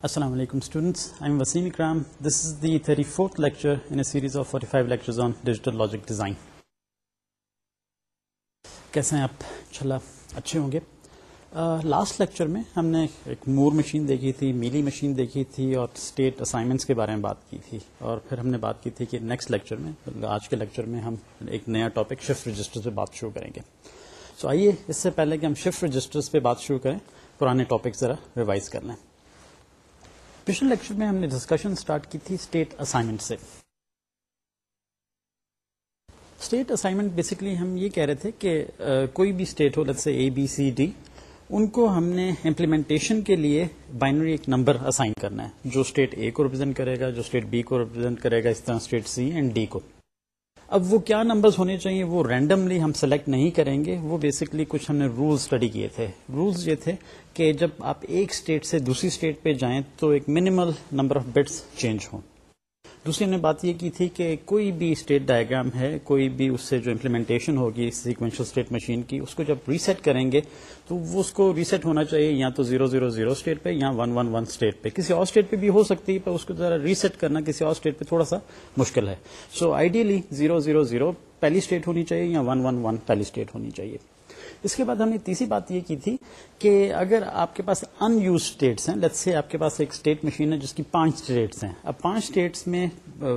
Assalamu alaikum students. I'm Wasim Ikram. This is the 34th lecture in a series of 45 lectures on digital logic design. کیسے ہیں آپ چلا اچھے ہوں گے لاسٹ لیکچر میں ہم نے ایک مور مشین دیکھی تھی میلی مشین دیکھی تھی اور اسٹیٹ اسائنمنٹس کے بارے میں بات کی تھی اور پھر ہم نے بات کی تھی کہ نیکسٹ لیکچر میں آج کے لیکچر میں ہم ایک نیا ٹاپک شفٹ رجسٹر پہ بات شروع کریں گے سو so, آئیے اس سے پہلے کہ ہم شفٹ رجسٹر پہ بات شروع کریں پرانے ٹاپک ذرا ریوائز کر لیں پچھلے لیکچر میں ہم نے ڈسکشن اسٹارٹ کی تھی اسٹیٹ اسائنمنٹ سے۔ اسٹیٹ اسائنمنٹ بیسکلی ہم یہ کہہ رہے تھے کہ کوئی بھی اسٹیٹ ہو سے اے بی سی ڈی ان کو ہم نے امپلیمنٹیشن کے لیے بائنری ایک نمبر اسائن کرنا ہے۔ جو اسٹیٹ اے کو ریپرزینٹ کرے گا، جو اسٹیٹ بی کو ریپرزینٹ کرے گا، اس طرح اسٹیٹ سی اینڈ ڈی کو۔ اب وہ کیا نمبرز ہونے چاہیے؟ وہ رینڈملی ہم سلیکٹ نہیں کریں گے. وہ بیسکلی کچھ ہم نے رولز اسٹڈی کیے تھے. رولز یہ تھے کہ جب آپ ایک اسٹیٹ سے دوسری اسٹیٹ پہ جائیں تو ایک minimal number of bits change ہوں. دوسری نے بات یہ کی تھی کہ کوئی بھی اسٹیٹ ڈائگرام ہے، کوئی بھی اس سے جو امپلیمنٹیشن ہوگی سیکوینشل اسٹیٹ مشین کی، اس کو جب ریسیٹ کریں گے تو وہ اس کو ریسیٹ ہونا چاہیے یا تو زیرو زیرو زیرو اسٹیٹ پہ یا ون ون ون اسٹیٹ پہ۔ کسی اور اسٹیٹ پہ بھی ہو سکتی ہے، پر اس کو ذرا ریسیٹ کرنا کسی اور اسٹیٹ پہ تھوڑا سا مشکل ہے۔ So ideally zero zero zero پہلی اسٹیٹ ہونی چاہیے یا ون ون ون پہلی اسٹیٹ ہونی چاہیے؟ اس کے بعد ہم نے تیسری بات یہ کی تھی کہ اگر آپ کے پاس ان یوز اسٹیٹس ہیں لیٹ سے آپ کے پاس ایک اسٹیٹ مشین ہے جس کی پانچ اسٹیٹس ہیں۔ اب پانچ اسٹیٹس میں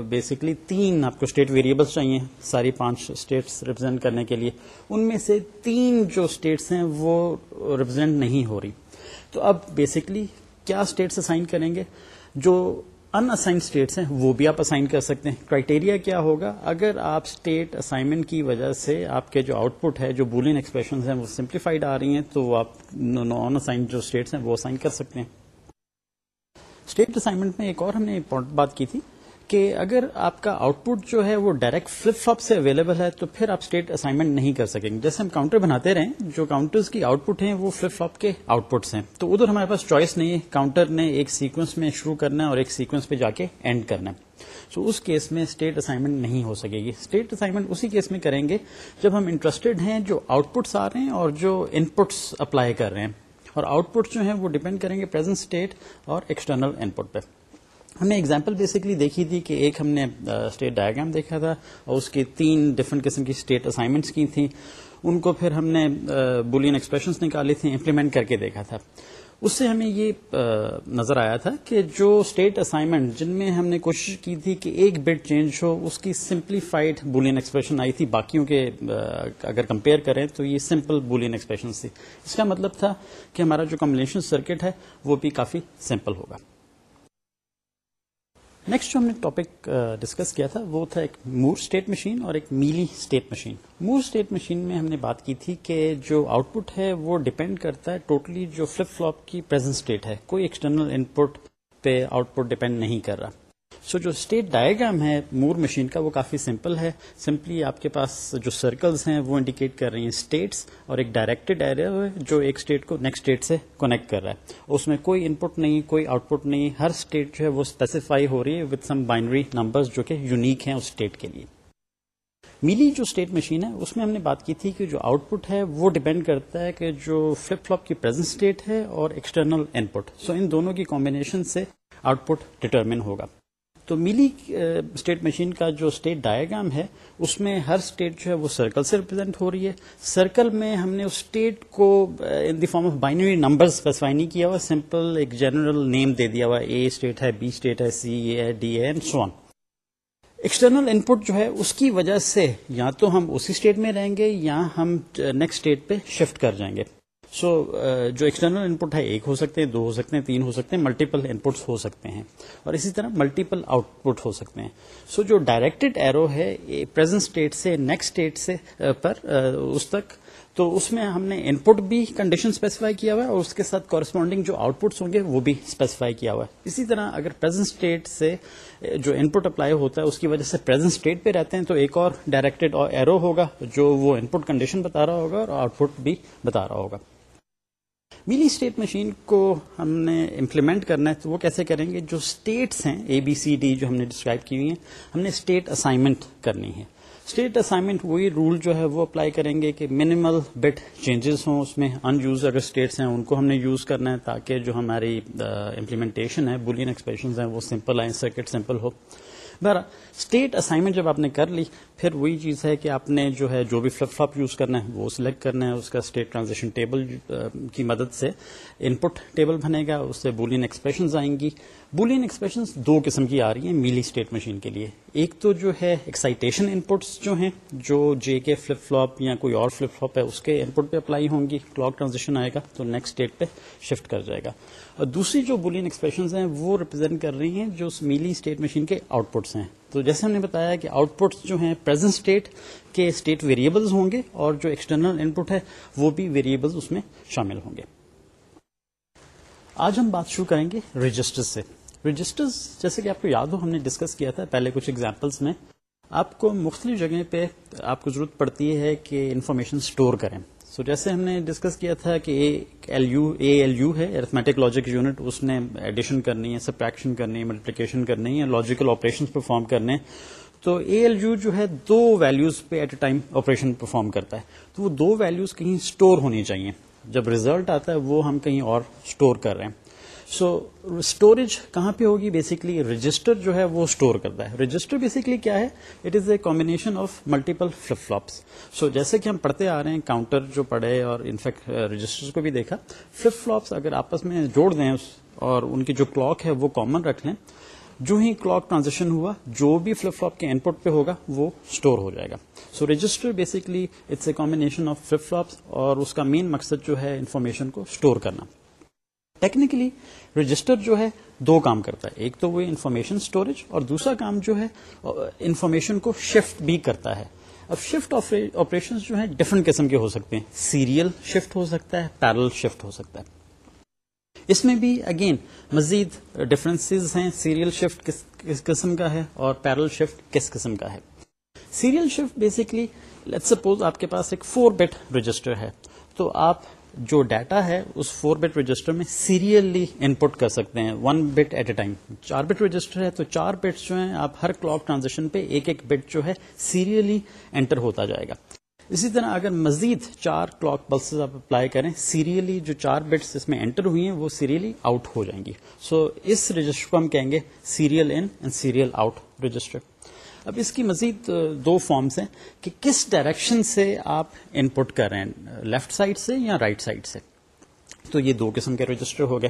بیسکلی تین آپ کو اسٹیٹ ویریبلس چاہیے ساری پانچ اسٹیٹس ریپرزینٹ کرنے کے لیے۔ ان میں سے تین جو اسٹیٹس ہیں وہ ریپرزینٹ نہیں ہو رہی۔ تو اب بیسکلی کیا اسٹیٹس اسائن کریں گے؟ جو ان اسائن اسٹیٹس ہیں، وہ بھی آپ اسائن کر سکتے ہیں۔ کرائٹیریا کیا ہوگا؟ اگر آپ اسٹیٹ اسائنمنٹ کی وجہ سے آپ کے جو آؤٹ پٹ ہے، جو بولین ایکسپریشن ہیں، وہ سمپلیفائڈ آ رہی ہیں، تو آپ نان اسائن جو اسٹیٹس ہیں، وہ اسائن کر سکتے ہیں۔ اسٹیٹ اسائنمنٹ میں ایک اور ہم نے بات کی تھی۔ کہ اگر آپ کا آؤٹ پٹ جو ہے وہ ڈائریکٹ فلپ فلپ سے اویلیبل ہے، تو پھر آپ اسٹیٹ اسائنمنٹ نہیں کر سکیں گے۔ جیسے ہم کاؤنٹر بناتے رہے جو کاؤنٹرز کی آؤٹ پٹ ہیں وہ فلپ فلپ کے آؤٹ پٹس ہیں۔ تو ادھر ہمارے پاس چوائس نہیں ہے۔ کاؤنٹر نے ایک سیکوینس میں شروع کرنا ہے اور ایک سیکوینس پہ جا کے اینڈ کرنا ہے۔ سو اس کیس میں اسٹیٹ اسائنمنٹ نہیں ہو سکے گی۔ اسٹیٹ اسائنمنٹ اسی کیس میں کریں گے جب ہم انٹرسٹڈ ہیں، جو آؤٹ پٹس آ رہے ہیں اور جو ان پٹس اپلائی کر رہے ہیں۔ اور آؤٹ پٹ جو ہیں وہ ڈیپینڈ کریں گے پرزینٹ اسٹیٹ اور ایکسٹرنل ان پٹ پہ۔ ہم نے اگزامپل بیسکلی دیکھی تھی کہ ایک ہم نے اسٹیٹ ڈائگرام دیکھا تھا اور اس کی تین ڈفرنٹ قسم کی اسٹیٹ اسائنمنٹس کی تھیں۔ ان کو پھر ہم نے بولین ایکسپریشنس نکالی تھی امپلیمنٹ کر کے دیکھا تھا۔ اس سے ہمیں یہ نظر آیا تھا کہ جو اسٹیٹ اسائنمنٹ جن میں ہم نے کوشش کی تھی کہ ایک بٹ چینج ہو، اس کی سمپلیفائڈ بولین ایکسپریشن آئی تھی۔ باقیوں کے اگر کمپیئر کریں تو یہ سمپل بولین ایکسپریشن تھی۔ اس کا مطلب تھا کہ ہمارا جو کمبنیشن سرکٹ ہے، وہ بھی کافی سمپل ہوگا۔ نیکسٹ جو ہم نے ٹاپک ڈسکس uh, کیا تھا، وہ تھا ایک مور اسٹیٹ مشین اور ایک Mealy state machine Moore state machine میں ہم نے بات کی تھی کہ جو آؤٹ پٹ ہے وہ ڈپینڈ کرتا ہے ٹوٹلی جو فلپ فلوپ کی پرزینٹ اسٹیٹ ہے. کوئی ایکسٹرنل ان پٹ پہ آؤٹ پٹ ڈپینڈ نہیں کر رہا. سو جو اسٹیٹ ڈائگرام ہے مور مشین کا، وہ کافی سمپل ہے. سمپلی آپ کے پاس جو سرکلز ہیں، وہ انڈیکیٹ کر رہی ہیں اسٹیٹس اور ایک ڈائریکٹڈ ایریا ہے جو ایک اسٹیٹ کو نیکسٹ اسٹیٹ سے کنیکٹ کر رہا ہے. اس میں کوئی ان پٹ نہیں، کوئی آؤٹ پٹ نہیں. ہر اسٹیٹ جو ہے، وہ اسپیسیفائی ہو رہی ہے وتھ سم بائنری نمبر جو کہ یونیک ہیں اس اسٹیٹ کے لیے. میلی جو اسٹیٹ مشین ہے، اس میں ہم نے بات کی تھی کہ جو آؤٹ پٹ ہے، وہ ڈپینڈ کرتا ہے کہ جو فلپ فلپ کی پرزینٹ اسٹیٹ ہے اور ایکسٹرنل ان پٹ سو ان دونوں کی کمبینیشن سے آؤٹ پٹ ڈٹرمن ہوگا. تو ملی اسٹیٹ مشین کا جو اسٹیٹ ڈائگرام ہے، اس میں ہر اسٹیٹ جو ہے وہ سرکل سے ریپرزینٹ ہو رہی ہے۔ سرکل میں ہم نے اس اسٹیٹ کو in the form of binary number specify نہیں کیا ہوا سمپل ایک جنرل نیم دے دیا ہوا اے اسٹیٹ ہے بی اسٹیٹ ہے C A D A and so external input جو ہے، اس کی وجہ سے یا تو ہم اسی اسٹیٹ میں رہیں گے یا ہم نیکسٹ اسٹیٹ پہ شفٹ کر جائیں گے۔ سو uh, جو ایکسٹرنل ان پٹ ہے ایک ہو سکتے ہیں دو ہو سکتے ہیں تین ہو سکتے ہیں ملٹیپل ان پٹس ہو سکتے ہیں۔ اور اسی طرح ملٹیپل آؤٹ پٹ ہو سکتے ہیں۔ سو so, جو ڈائریکٹڈ ایرو ہے پرزینٹ اسٹیٹ سے نیکسٹ اسٹیٹ سے uh, پر uh, اس تک۔ تو اس میں ہم نے ان پٹ بھی کنڈیشن اسپیسیفائی کیا ہوا ہے اور اس کے ساتھ کورسپونڈنگ جو آؤٹ پٹس ہوں گے وہ بھی اسپیسیفائی کیا ہوا ہے۔ اسی طرح اگر پرزینٹ اسٹیٹ سے uh, جو ان پٹ اپلائی ہوتا ہے اس کی وجہ سے پرزینٹ اسٹیٹ پہ رہتے ہیں تو ایک اور ڈائریکٹڈ ایرو ہوگا جو وہ ان پٹ کنڈیشن بتا رہا ہوگا اور آؤٹ پٹ بھی بتا رہا ہوگا۔ میلی اسٹیٹ مشین کو ہم نے امپلیمنٹ کرنا ہے تو وہ کیسے کریں گے؟ جو اسٹیٹس ہیں اے بی سی ڈی جو ہم نے ڈسکرائب کی ہوئی ہیں، ہم نے اسٹیٹ اسائنمنٹ کرنی ہے۔ اسٹیٹ اسائنمنٹ وہی رول جو ہے وہ اپلائی کریں گے کہ منیمل بٹ چینجز ہوں۔ اس میں ان یوز اگر اسٹیٹس ہیں، ان کو ہم نے یوز کرنا ہے تاکہ جو ہماری امپلیمنٹیشن ہے بولین ایکسپریشن ہیں، وہ سمپل آئیں سرکٹ سمپل ہو۔ بہر اسٹیٹ اسائنمنٹ جب آپ نے کر لی پھر وہی چیز ہے کہ آپ نے جو ہے جو بھی فلپ فلپ یوز کرنا ہے وہ سلیکٹ کرنا ہے، اس کا اسٹیٹ ٹرانزیکشن ٹیبل کی مدد سے ان پٹ ٹیبل بنے گا، اس سے بولین ایکسپریشنز آئیں گی۔ بولین ایکسپریشن دو قسم کی آ رہی ہیں میلی اسٹیٹ مشین کے لیے۔ ایک تو جو ہے ایکسائٹیشن ان پٹس جو ہیں، جو جے کے فلپ فلوپ یا کوئی اور فلپ فلوپ ہے، اس کے ان پٹ پہ اپلائی ہوں گی کلاک ٹرانزیکشن آئے گا، تو نیکسٹ اسٹیٹ پہ شفٹ کر جائے گا۔ اور دوسری جو بولین ایکسپریشن ہیں، وہ ریپرزینٹ کر رہی ہیں جو میلی اسٹیٹ مشین کے آؤٹ پٹس ہیں۔ تو جیسے ہم نے بتایا کہ آؤٹ پٹس جو ہیں پرزینٹ اسٹیٹ کے اسٹیٹ ویریبلز ہوں گے اور جو ایکسٹرنل ان پٹ ہے وہ بھی ویریبلز اس میں شامل ہوں گے۔ آج ہم بات شروع کریں گے رجسٹر سے۔ رجسٹرز جیسے کہ آپ کو یاد ہو ہم نے ڈسکس کیا تھا پہلے کچھ ایگزامپلس میں۔ آپ کو مختلف جگہ پہ آپ کو ضرورت پڑتی ہے کہ انفارمیشن اسٹور کریں۔ سو so, جیسے ہم نے ڈسکس کیا تھا کہ L U A L U ہے ارتھمیٹک لاجک یونٹ اس نے ایڈیشن کرنی ہے سپریکشن کرنی ہے ملٹیپلیکیشن کرنی ہے لاجیکل آپریشن پرفارم کرنے تو اے ایل یو جو ہے دو ویلوز پہ at a time operation perform کرتا ہے. تو وہ دو ویلوز کہیں اسٹور ہونی چاہیے. جب ریزلٹ آتا ہے وہ ہم کہیں اور اسٹور کر رہے ہیں. سو اسٹوریج کہاں پہ ہوگی? بیسکلی رجسٹر جو ہے وہ اسٹور کرتا ہے. رجسٹر بیسکلی کیا ہے? It is a combination of multiple flip flops so جیسے کہ ہم پڑھتے آ رہے ہیں کاؤنٹر جو پڑھے اور انفیکٹ رجسٹر uh, کو بھی دیکھا. فلپ فلوپس اگر آپس میں جوڑ دیں اور ان کی جو کلاک ہے وہ کامن رکھ لیں، جو ہی کلاک ٹرانزیکشن ہوا، جو بھی فلپ فلوپ کے ان پٹ پہ ہوگا، وہ اسٹور ہو جائے گا. So register basically it's a combination of flip flops اور اس کا مین مقصد جو ہے انفارمیشن کو اسٹور کرنا. ٹیکنیکلی رجسٹر جو ہے دو کام کرتا ہے۔ ایک تو وہ انفارمیشن اسٹوریج اور دوسرا کام جو ہے انفارمیشن کو شفٹ بھی کرتا ہے۔ اب شفٹ آپریشن جو ہے ڈفرنٹ قسم کے ہو سکتے ہیں۔ سیریل شفٹ ہو سکتا ہے پیرل شفٹ ہو سکتا ہے۔ اس میں بھی اگین مزید ڈفرینس ہیں۔ سیریل شفٹ کس قسم کا ہے اور پیرل شفٹ کس قسم کا ہے۔ Serial shift basically let suppose آپ کے پاس ایک فور بیٹ رجسٹر ہے۔ تو آپ جو ڈیٹا ہے اس فور بٹ رجسٹر میں سیریلی ان پٹ کر سکتے ہیں one bit at a time چار بٹ رجسٹر ہے تو چار بٹس جو ہیں آپ ہر کلاک ٹرانزیکشن پہ ایک ایک بٹ جو ہے سیریلی انٹر ہوتا جائے گا۔ اسی طرح اگر مزید چار کلاک پلس آپ اپلائی کریں سیریلی جو چار بٹس اس میں انٹر ہوئی ہیں وہ سیریلی آؤٹ ہو جائیں گی۔ سو so, اس رجسٹر کو ہم کہیں گے serial in and serial out register اب اس کی مزید دو فارمس ہیں کہ کس ڈائریکشن سے آپ ان پٹ کر رہے ہیں لیفٹ سائڈ سے یا رائٹ سائڈ سے؟ تو یہ دو قسم کے رجسٹر ہو گئے۔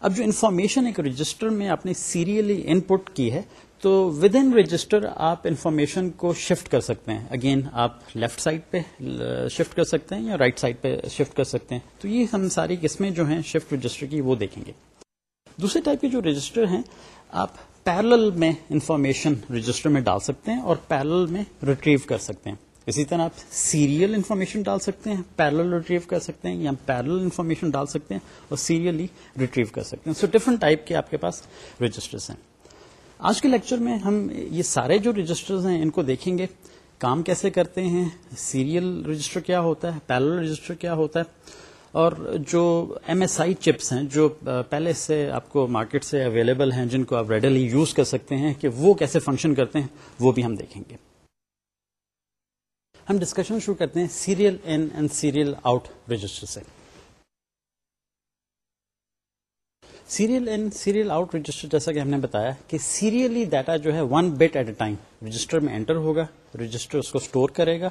اب جو انفارمیشن ایک رجسٹر میں آپ نے سیریلی ان پٹ کی ہے، تو ود ان رجسٹر آپ انفارمیشن کو شفٹ کر سکتے ہیں۔ اگین آپ لیفٹ سائڈ پہ شفٹ کر سکتے ہیں یا رائٹ سائڈ پہ شفٹ کر سکتے ہیں۔ تو یہ ہم ساری قسمیں جو ہیں شفٹ رجسٹر کی وہ دیکھیں گے۔ دوسرے ٹائپ کے جو رجسٹر ہیں، آپ پیرل میں انفارمیشن رجسٹر میں ڈال سکتے ہیں اور پیرل میں ریٹریو کر سکتے ہیں۔ اسی طرح آپ سیریل انفارمیشن ڈال سکتے ہیں پیرل ریٹریو کر سکتے ہیں یا پیرل انفارمیشن ڈال سکتے ہیں اور سیریلی ریٹریو کر سکتے ہیں۔ سو ڈفرنٹ ٹائپ کے آپ کے پاس رجسٹرس ہیں۔ آج کے لیکچر میں ہم یہ سارے جو رجسٹرز ہیں ان کو دیکھیں گے۔ کام کیسے کرتے ہیں؟ سیریل رجسٹر کیا ہوتا ہے؟ پیرل رجسٹر کیا ہوتا ہے؟ اور جو ایم ایس آئی چپس ہیں، جو پہلے سے آپ کو مارکیٹ سے اویلیبل ہیں، جن کو آپ ریڈلی یوز کر سکتے ہیں کہ وہ کیسے فنکشن کرتے ہیں، وہ بھی ہم دیکھیں گے۔ ہم ڈسکشن شروع کرتے ہیں serial in and serial out register سے۔ Serial in serial out register جیسا کہ ہم نے بتایا کہ سیریلی ڈیٹا جو ہے one bit at a time register میں انٹر ہوگا رجسٹر اس کو اسٹور کرے گا۔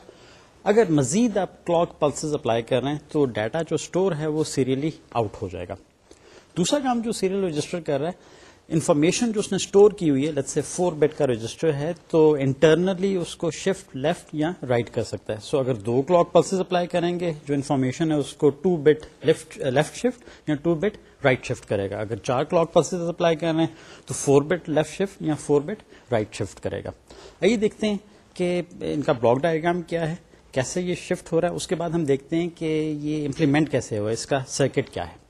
اگر مزید آپ کلاک پلسز اپلائی کر رہے ہیں تو ڈیٹا جو اسٹور ہے وہ سیریلی آؤٹ ہو جائے گا۔ دوسرا کام جو سیریل رجسٹر کر رہا ہے انفارمیشن جو اس نے اسٹور کی ہوئی ہے لیٹ سے فور بیٹ کا رجسٹر ہے، تو انٹرنلی اس کو شفٹ لیفٹ یا رائٹ کر سکتا ہے۔ سو so اگر دو کلاک پلسز اپلائی کریں گے، جو انفارمیشن ہے اس کو ٹو بیٹ لیفٹ شفٹ یا ٹو بیٹ رائٹ شفٹ کرے گا۔ اگر چار کلاک پلسز اپلائی کر رہے ہیں، تو فور بیٹ لیفٹ شفٹ یا فور بیٹ رائٹ شفٹ کرے گا۔ آئیے دیکھتے ہیں کہ ان کا بلاک ڈائگرام کیا ہے۔ کیسے یہ شفٹ ہو رہا ہے، اس کے بعد ہم دیکھتے ہیں کہ یہ امپلیمنٹ کیسے ہوا ہے اس کا سرکٹ کیا ہے۔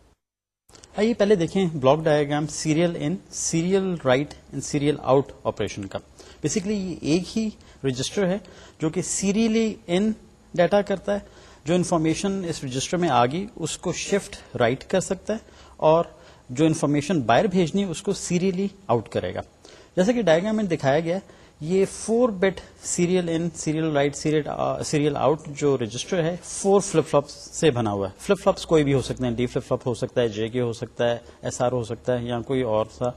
آئیے پہلے دیکھیں block diagram serial in serial right and serial out operation کا۔ بیسکلی یہ ایک ہی رجسٹر ہے جو کہ سیریلی ان ڈیٹا کرتا ہے، جو انفارمیشن اس رجسٹر میں آ گئی اس کو شفٹ رائٹ کر سکتا ہے اور جو انفارمیشن باہر بھیجنی، اس کو سیریلی آؤٹ کرے گا۔ جیسا کہ ڈائگرام میں دکھایا گیا یہ four bit serial in serial right serial out جو رجسٹر ہے فور فلپ فلپ سے بنا ہوا ہے۔ فلپ فلپس کوئی بھی ہو سکتے ہیں ڈی فلپ فلپ ہو سکتا ہے جے کے ہو سکتا ہے ایس آر ہو سکتا ہے یا کوئی اور سا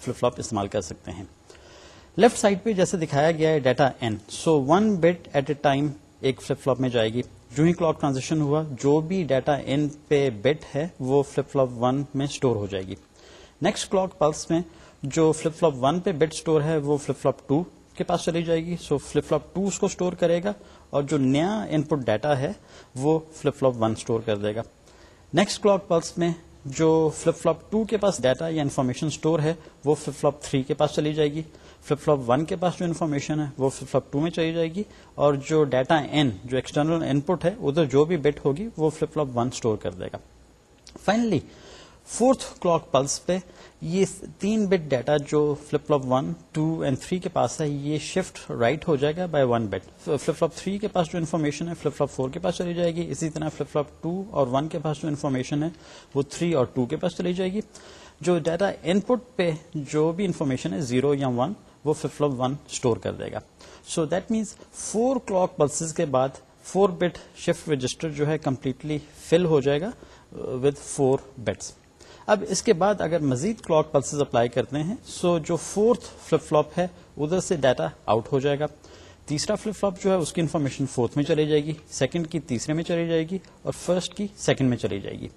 فلپ فلپ استعمال کر سکتے ہیں۔ لیفٹ سائڈ پہ جیسے دکھایا گیا ہے data in so one bit at a time ایک فلپ فلپ میں جائے گی۔ جو ہی کلاک ٹرانزیکشن ہوا، جو بھی ڈیٹا ان پہ بٹ ہے، وہ فلپ فلپ ون میں اسٹور ہو جائے گی۔ نیکسٹ کلاک پلس میں جو فلپ فلپ ون پہ بٹ اسٹور ہے، وہ فلپ فلپ ٹو کے پاس چلی جائے گی سو فلپ فلپ ٹو اس کو اسٹور کرے گا اور جو نیا ان پٹ ڈیٹا ہے وہ فلپ فلپ ون اسٹور کر دے گا۔ نیکسٹ کلاک پلس میں جو فلپ فلپ ٹو کے پاس ڈیٹا یا انفارمیشن اسٹور ہے وہ فلپ فلپ تھری کے پاس چلی جائے گی۔ فلپ فلپ ون کے پاس جو انفارمیشن ہے وہ فلپ فلپ ٹو میں چلی جائے گی اور جو ڈیٹا این جو ایکسٹرنل ان پٹ ہے، ادھر جو بھی بٹ ہوگی وہ فلپ فلپ ون اسٹور کر دے گا۔ فائنلی فورتھ کلاک پلس پہ یہ تین بٹ ڈیٹا جو flip flop one, two and three کے پاس ہے، یہ شفٹ رائٹ ہو جائے گا by one bit flip flop three کے پاس جو انفارمیشن ہے، فلپ فلپ فور کے پاس چلی جائے گی. اسی طرح فلپ فلپ ٹو اور ون کے پاس جو انفارمیشن ہے، وہ تھری اور ٹو کے پاس چلی جائے گی. جو ڈیٹا ان پٹ پہ جو بھی انفارمیشن ہے زیرو یا ون وہ فلپ فلپ ون اسٹور کر دے گا. So that means four clock pulses کے بعد فور بٹ شفٹ رجسٹر جو ہے کمپلیٹلی فل ہو جائے گا ود فور بٹس اب اس کے بعد اگر مزید کلاک پلسز اپلائی کرتے ہیں سو جو فورتھ فلپ فلپ ہے، ادھر سے ڈیٹا آؤٹ ہو جائے گا. تیسرا فلپ فلپ جو ہے، اس کی انفارمیشن فورتھ میں چلی جائے گی سیکنڈ کی تیسرے میں چلی جائے گی اور فرسٹ کی سیکنڈ میں چلی جائے گی.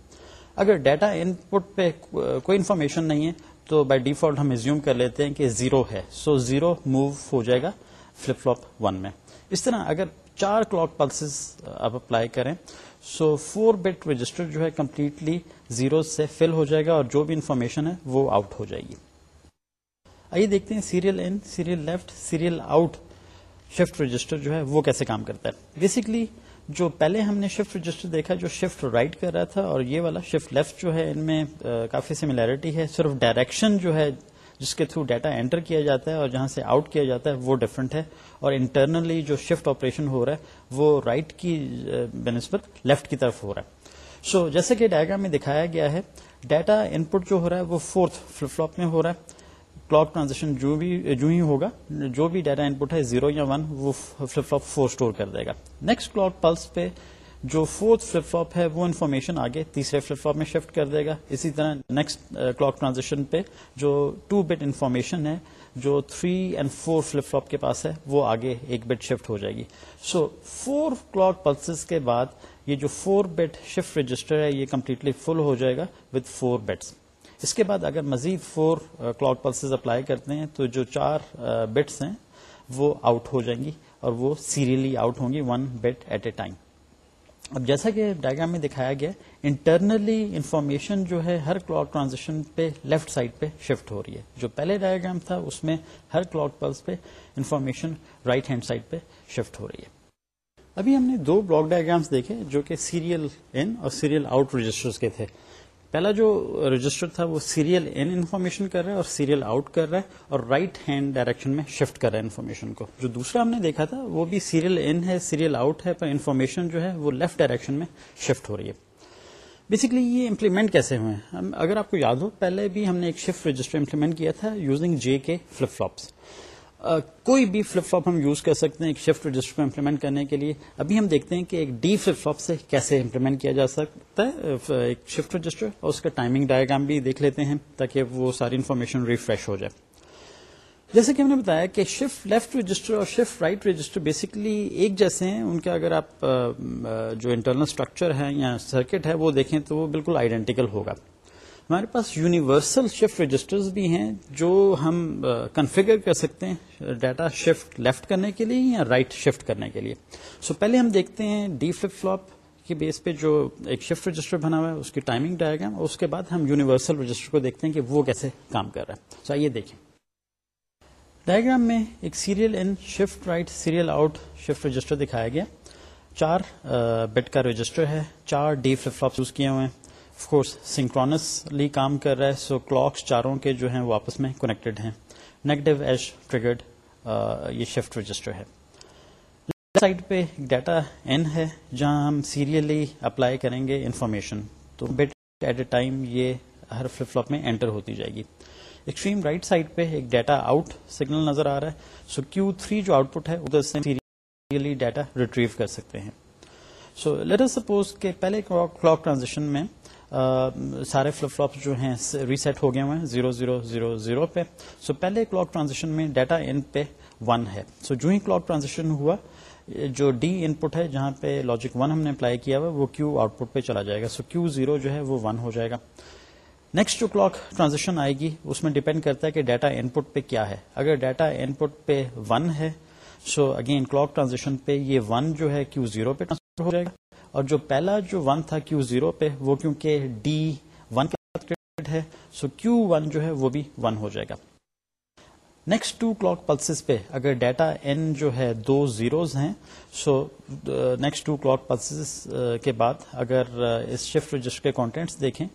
اگر ڈیٹا ان پٹ پہ کوئی انفارمیشن نہیں ہے، تو بائی ڈیفالٹ ہم ایزیوم کر لیتے ہیں کہ زیرو ہے. سو زیرو موو ہو جائے گا فلپ فلپ ون میں. اس طرح اگر چار کلاک پلسز آپ اپلائی کریں۔ سو فور بٹ رجسٹر جو ہے کمپلیٹلی زیرو سے فل ہو جائے گا اور جو بھی انفارمیشن ہے وہ آؤٹ ہو جائے گی۔ آئیے دیکھتے ہیں serial in, serial left, serial out. Shift register جو ہے وہ کیسے کام کرتا ہے۔ بیسکلی جو پہلے ہم نے شفٹ رجسٹر دیکھا جو شفٹ رائٹ کر رہا تھا اور یہ والا شفٹ لیفٹ جو ہے ان میں کافی سملیرٹی ہے۔ صرف ڈائریکشن جو ہے جس کے تھرو ڈیٹا انٹر کیا جاتا ہے اور جہاں سے آؤٹ کیا جاتا ہے وہ ڈفرنٹ ہے۔ اور انٹرنلی جو شفٹ آپریشن ہو رہا ہے وہ رائٹ right کی بنسبت لیفٹ کی طرف ہو رہا ہے۔ سو so, جیسے کہ ڈائگرام میں دکھایا گیا ہے ڈیٹا ان پٹ جو ہو رہا ہے وہ فورتھ فلپ فلوپ میں ہو رہا ہے۔ کلاک ٹرانزیکشن جو بھی جو ہی ہوگا جو بھی ڈیٹا ان پٹ ہے زیرو یا ون وہ فلپ فلوپ فور اسٹور کر دے گا۔ نیکسٹ کلاک پلس پہ جو فورتھ فلپ فلوپ ہے وہ انفارمیشن آگے تیسرے فلپ فلوپ میں شفٹ کر دے گا۔ اسی طرح نیکسٹ کلاک ٹرانزیکشن پہ جو ٹو بٹ انفارمیشن ہے، جو three and four flip flop کے پاس ہے، وہ آگے ایک بٹ شفٹ ہو جائے گی۔ سو فور کلاک پلسز کے بعد یہ جو فور بٹ شفٹ رجسٹر ہے، یہ کمپلیٹلی فل ہو جائے گا وتھ فور بٹس اس کے بعد اگر مزید فور کلاک پلسز اپلائی کرتے ہیں، تو جو چار uh, بٹس ہیں، وہ آؤٹ ہو جائیں گی اور وہ سیریلی آؤٹ ہوں گی one bit at a time اب جیسا کہ ڈائگرام میں دکھایا گیا انٹرنلی انفارمیشن جو ہے، ہر کلاک ٹرانزیکشن پہ لیفٹ سائڈ پہ شفٹ ہو رہی ہے۔ جو پہلے ڈائگرام تھا، اس میں ہر کلاک پلس پہ انفارمیشن رائٹ ہینڈ سائڈ پہ شفٹ ہو رہی ہے۔ ابھی ہم نے دو بلاک ڈائگرامس دیکھے جو کہ سیریل ان اور سیریل آؤٹ رجسٹر کے تھے۔ پہلا جو رجسٹر تھا وہ سیریل ان انفارمیشن کر رہا ہے اور سیریل آؤٹ کر رہا ہے اور رائٹ ہینڈ ڈائریکشن میں شفٹ کر رہا ہے انفارمیشن کو۔ جو دوسرا ہم نے دیکھا تھا وہ بھی سیریل ان ہے، سیریل آؤٹ ہے، پر انفارمیشن جو ہے وہ لیفٹ ڈائریکشن میں شفٹ ہو رہی ہے۔ بیسکلی یہ امپلیمنٹ کیسے ہوئے ہیں؟ اگر آپ کو یاد ہو، پہلے بھی ہم نے ایک شفٹ رجسٹر امپلیمنٹ کیا تھا یوزنگ جے کے فلپ فلوپس کوئی بھی فلپ فلپ ہم یوز کر سکتے ہیں ایک شفٹ رجسٹر کو امپلیمنٹ کرنے کے لیے۔ ابھی ہم دیکھتے ہیں کہ ایک ڈی فلپ فلپ سے کیسے امپلیمنٹ کیا جا سکتا ہے۔ ایک شفٹ رجسٹر اور اس کا ٹائمنگ ڈائگرام بھی دیکھ لیتے ہیں تاکہ وہ ساری انفارمیشن ریفریش ہو جائے۔ جیسے کہ ہم نے بتایا کہ شفٹ لیفٹ رجسٹر اور شفٹ رائٹ رجسٹر بیسکلی ایک جیسے ہیں۔ ان کا اگر آپ جو انٹرنل اسٹرکچر ہے یا سرکٹ ہے وہ دیکھیں تو وہ بالکل آئیڈینٹیکل ہوگا۔ ہمارے پاس یونیورسل شفٹ رجسٹرز بھی ہیں جو ہم کنفیگر کر سکتے ہیں ڈیٹا شفٹ لیفٹ کرنے کے لیے یا رائٹ شفٹ کرنے کے لیے. سو so پہلے ہم دیکھتے ہیں ڈی فلپ فلوپ کے بیس پہ جو ایک شفٹ رجسٹر بنا ہوا ہے، اس کی ٹائمنگ ڈائگرام اور اس کے بعد ہم یونیورسل رجسٹر کو دیکھتے ہیں کہ وہ کیسے کام کر رہا ہے. سو آئیے دیکھیں. ڈائگرام میں ایک serial in shift right serial out shift register دکھایا گیا. چار بٹ کا رجسٹر ہے، چار ڈی فلپ فلوپ یوز کیے ہوئے ہیں. آف کورس سنکرونسلی کام کر رہا ہے سو کلاکس چاروں کے جو ہیں وہ آپس میں کنیکٹڈ ہیں۔ نیگیٹو ایش ٹریگرڈ یہ شفٹ رجسٹر ہے۔ سائڈ پہ ڈیٹا این ہے، جہاں ہم سیریلی اپلائی کریں گے انفارمیشن تو بٹ ایٹ اے ٹائم یہ ہر فلپ فلپ میں انٹر ہوتی جائے گی۔ ایکسٹریم رائٹ سائڈ پہ ایک ڈیٹا آؤٹ سگنل نظر آ رہا ہے۔ سو کیو تھری جو آؤٹ پٹ ہے، ادھر سے سیریلی ڈیٹا ریٹریو کر سکتے ہیں۔ سو لیٹر سپوز کہ پہلے کلاک ٹرانزیکشن میں سارے فلپ فلوپ جو ہیں ریسیٹ ہو گئے ہوئے ہیں زیرو زیرو زیرو زیرو پہ۔ سو پہلے کلاک ٹرانزیکشن میں ڈیٹا ان پہ ون ہے۔ سو جو ہی کلاک ٹرانزیکشن ہوا، جو ڈی ان پٹ ہے، جہاں پہ لاجک ون ہم نے اپلائی کیا ہوا، وہ کیو آؤٹ پٹ پہ چلا جائے گا۔ سو کیو زیرو جو ہے، وہ ون ہو جائے گا۔ نیکسٹ جو کلاک ٹرانزیکشن آئے گی، اس میں ڈیپینڈ کرتا ہے کہ ڈیٹا ان پٹ پہ کیا ہے۔ اگر ڈیٹا ان پٹ پہ ون ہے سو اگین کلاک ٹرانزیکشن پہ یہ ون جو ہے کیو زیرو پہ ٹرانسفر ہو جائے گا۔ اور جو پہلا جو ون تھا کیو زیرو پہ وہ کیونکہ ڈی ون کا ہے سو کیو ون جو ہے وہ بھی ون ہو جائے گا۔ نیکسٹ ٹو کلاک پلسز پہ اگر ڈیٹا این جو ہے دو زیروز ہیں so next two clock pulses کے بعد اگر uh, اس شفٹ رجسٹر کے کانٹینٹس دیکھیں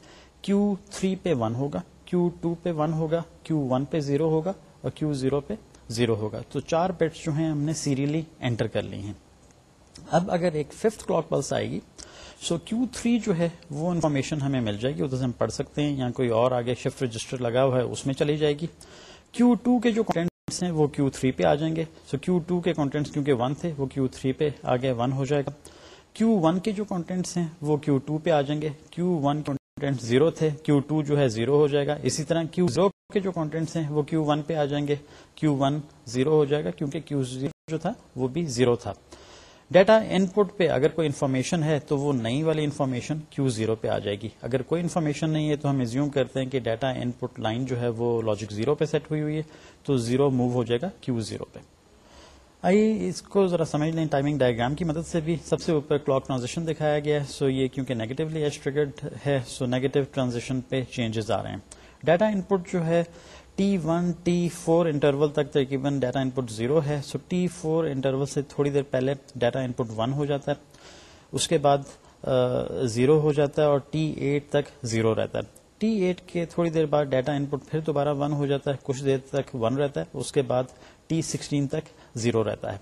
کیو تھری پہ ون ہوگا کیو ٹو پہ ون ہوگا کیو ون پہ زیرو ہوگا اور کیو زیرو پہ زیرو ہوگا۔ تو چار بیٹس جو ہیں ہم نے سیریلی انٹر کر لی ہیں۔ اب اگر ایک ففتھ کلاک پلس آئے گی سو کیو تھری جو ہے، وہ انفارمیشن ہمیں مل جائے گی، ادھر سے ہم پڑھ سکتے ہیں یا کوئی اور آگے شفٹ رجسٹر لگا ہوا ہے، اس میں چلی جائے گی۔ کیو ٹو کے جو کانٹینٹس ہیں، وہ کیو تھری پہ آ جائیں گے۔ سو کیو ٹو کے کانٹینٹس کیونکہ ون تھے، وہ کیو تھری پہ آگے ون ہو جائے گا۔ کیو ون کے جو کانٹینٹس ہیں، وہ کیو ٹو پہ آ جائیں گے۔ کیو ون کانٹینٹ زیرو تھے کیو ٹو جو ہے زیرو ہو جائے گا۔ اسی طرح کیو زیرو کے جو کانٹینٹس ہیں، وہ کیو ون پہ آ جائیں گے۔ کیو ون زیرو ہو جائے گا، کیونکہ کیو زیرو جو تھا، وہ بھی زیرو تھا۔ ڈیٹا ان پٹ پہ اگر کوئی انفارمیشن ہے تو وہ نئی والی انفارمیشن کیو زیرو پہ آ جائے گی۔ اگر کوئی انفارمیشن نہیں ہے تو ہم ایزیوم کرتے ہیں کہ ڈیٹا ان پٹ لائن جو ہے وہ لاجک زیرو پہ سیٹ ہوئی ہوئی ہے تو زیرو موو ہو جائے گا کیو زیرو پہ۔ آئیے اس کو ذرا سمجھ لیں ٹائمنگ ڈائگرام کی مدد سے بھی۔ سب سے اوپر کلاک ٹرانزیکشن دکھایا گیا ہے سو یہ کیونکہ نیگیٹولی ایچ ٹریگرڈ ہے سو نیگیٹو ٹرانزیکشن پہ چینجز آ رہے ہیں۔ ڈیٹا ان پٹ جو ہے T one T four interval تک تقریباً ڈیٹا ان پٹ زیرو ہے۔ سو ٹی فور انٹرول سے تھوڑی دیر پہلے ڈیٹا ان پٹ ون ہو جاتا ہے۔ اس کے بعد زیرو ہو جاتا ہے اور ٹی ایٹ تک زیرو رہتا ہے۔ ٹی ایٹ کے تھوڑی دیر بعد ڈیٹا ان پٹ پھر دوبارہ ون ہو جاتا ہے۔ کچھ دیر تک ون رہتا ہے۔ اس کے بعد ٹی سکسٹین تک زیرو رہتا ہے۔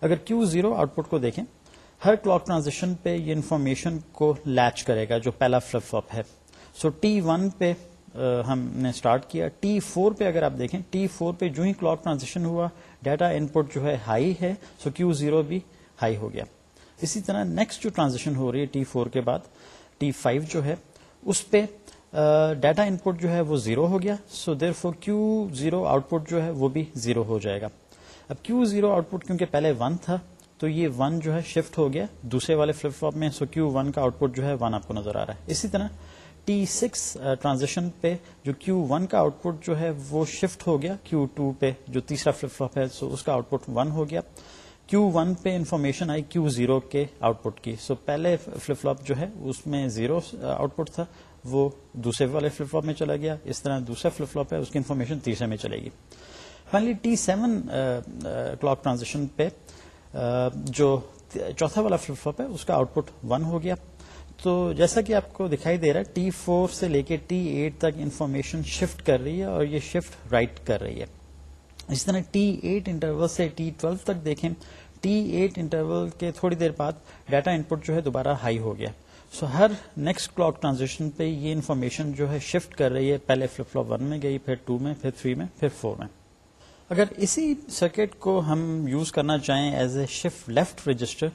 اگر کیو زیرو آؤٹ پٹ کو دیکھیں، ہر کلاک ٹرانزیکشن پہ یہ انفارمیشن کو لیچ کرے گا، جو پہلا فلپ فلپ ہے۔ سو ٹی ون پہ ہم نے اسٹارٹ کیا۔ ٹی فور پہ اگر آپ دیکھیں ٹی فور پہ جو ہی کلاک ٹرانزیکشن ہوا ڈیٹا ان پٹ جو ہے ہائی ہے سو کیو زیرو بھی ہائی ہو گیا۔ اسی طرح نیکسٹ جو ٹرانزیکشن ہو رہی ہے ٹی فور کے بعد ٹی فائیو جو ہے، اس پہ ڈیٹا ان پٹ جو ہے وہ زیرو ہو گیا۔ So therefore Q zero output جو ہے وہ بھی زیرو ہو جائے گا۔ اب کیو زیرو آؤٹ پٹ کیونکہ پہلے ون تھا، تو یہ ون جو ہے شفٹ ہو گیا دوسرے والے فلپ فلپ میں۔ سو کیو ون کا آؤٹ پٹ جو ہے ون آپ کو نظر آ رہا ہے۔ اسی طرح ٹی سکس ٹرانزیکشن پہ جو کیو ون کا آؤٹ پٹ جو ہے وہ شفٹ ہو گیا کیو ٹو پہ، جو تیسرا فلپ فلپ ہے سو اس کا آؤٹ پٹ ون ہو گیا۔ کیو ون پہ انفارمیشن آئی کیو زیرو کے آؤٹ پٹ کی۔ سو پہلے فلپ فلپ جو ہے اس میں زیرو آؤٹ پٹ تھا، وہ دوسرے والے فلپ فلپ میں چلا گیا۔ اس طرح دوسرا فلپ فلپ ہے، اس کی انفارمیشن تیسرے میں چلے گی۔ Finally T seven clock transaction پہ جو چوتھا والا فلپ فلپ ہے، اس کا آؤٹ پٹ ون ہو گیا۔ تو جیسا کہ آپ کو دکھائی دے رہا ہے ٹی فور سے لے کے ٹی ایٹ تک انفارمیشن شفٹ کر رہی ہے اور یہ شفٹ رائٹ کر رہی ہے۔ اس طرح ٹی ایٹ انٹرول سے ٹی ٹویلو تک دیکھیں ٹی ایٹ انٹرول کے تھوڑی دیر بعد ڈیٹا ان پٹ جو ہے دوبارہ ہائی ہو گیا۔ سو so, ہر نیکسٹ کلاک ٹرانزیکشن پہ یہ انفارمیشن جو ہے شفٹ کر رہی ہے پہلے فلپ فلپ ون میں گئی پھر ٹو میں پھر تھری میں پھر فور میں۔ اگر اسی سرکٹ کو ہم یوز کرنا چاہیں as a shift left register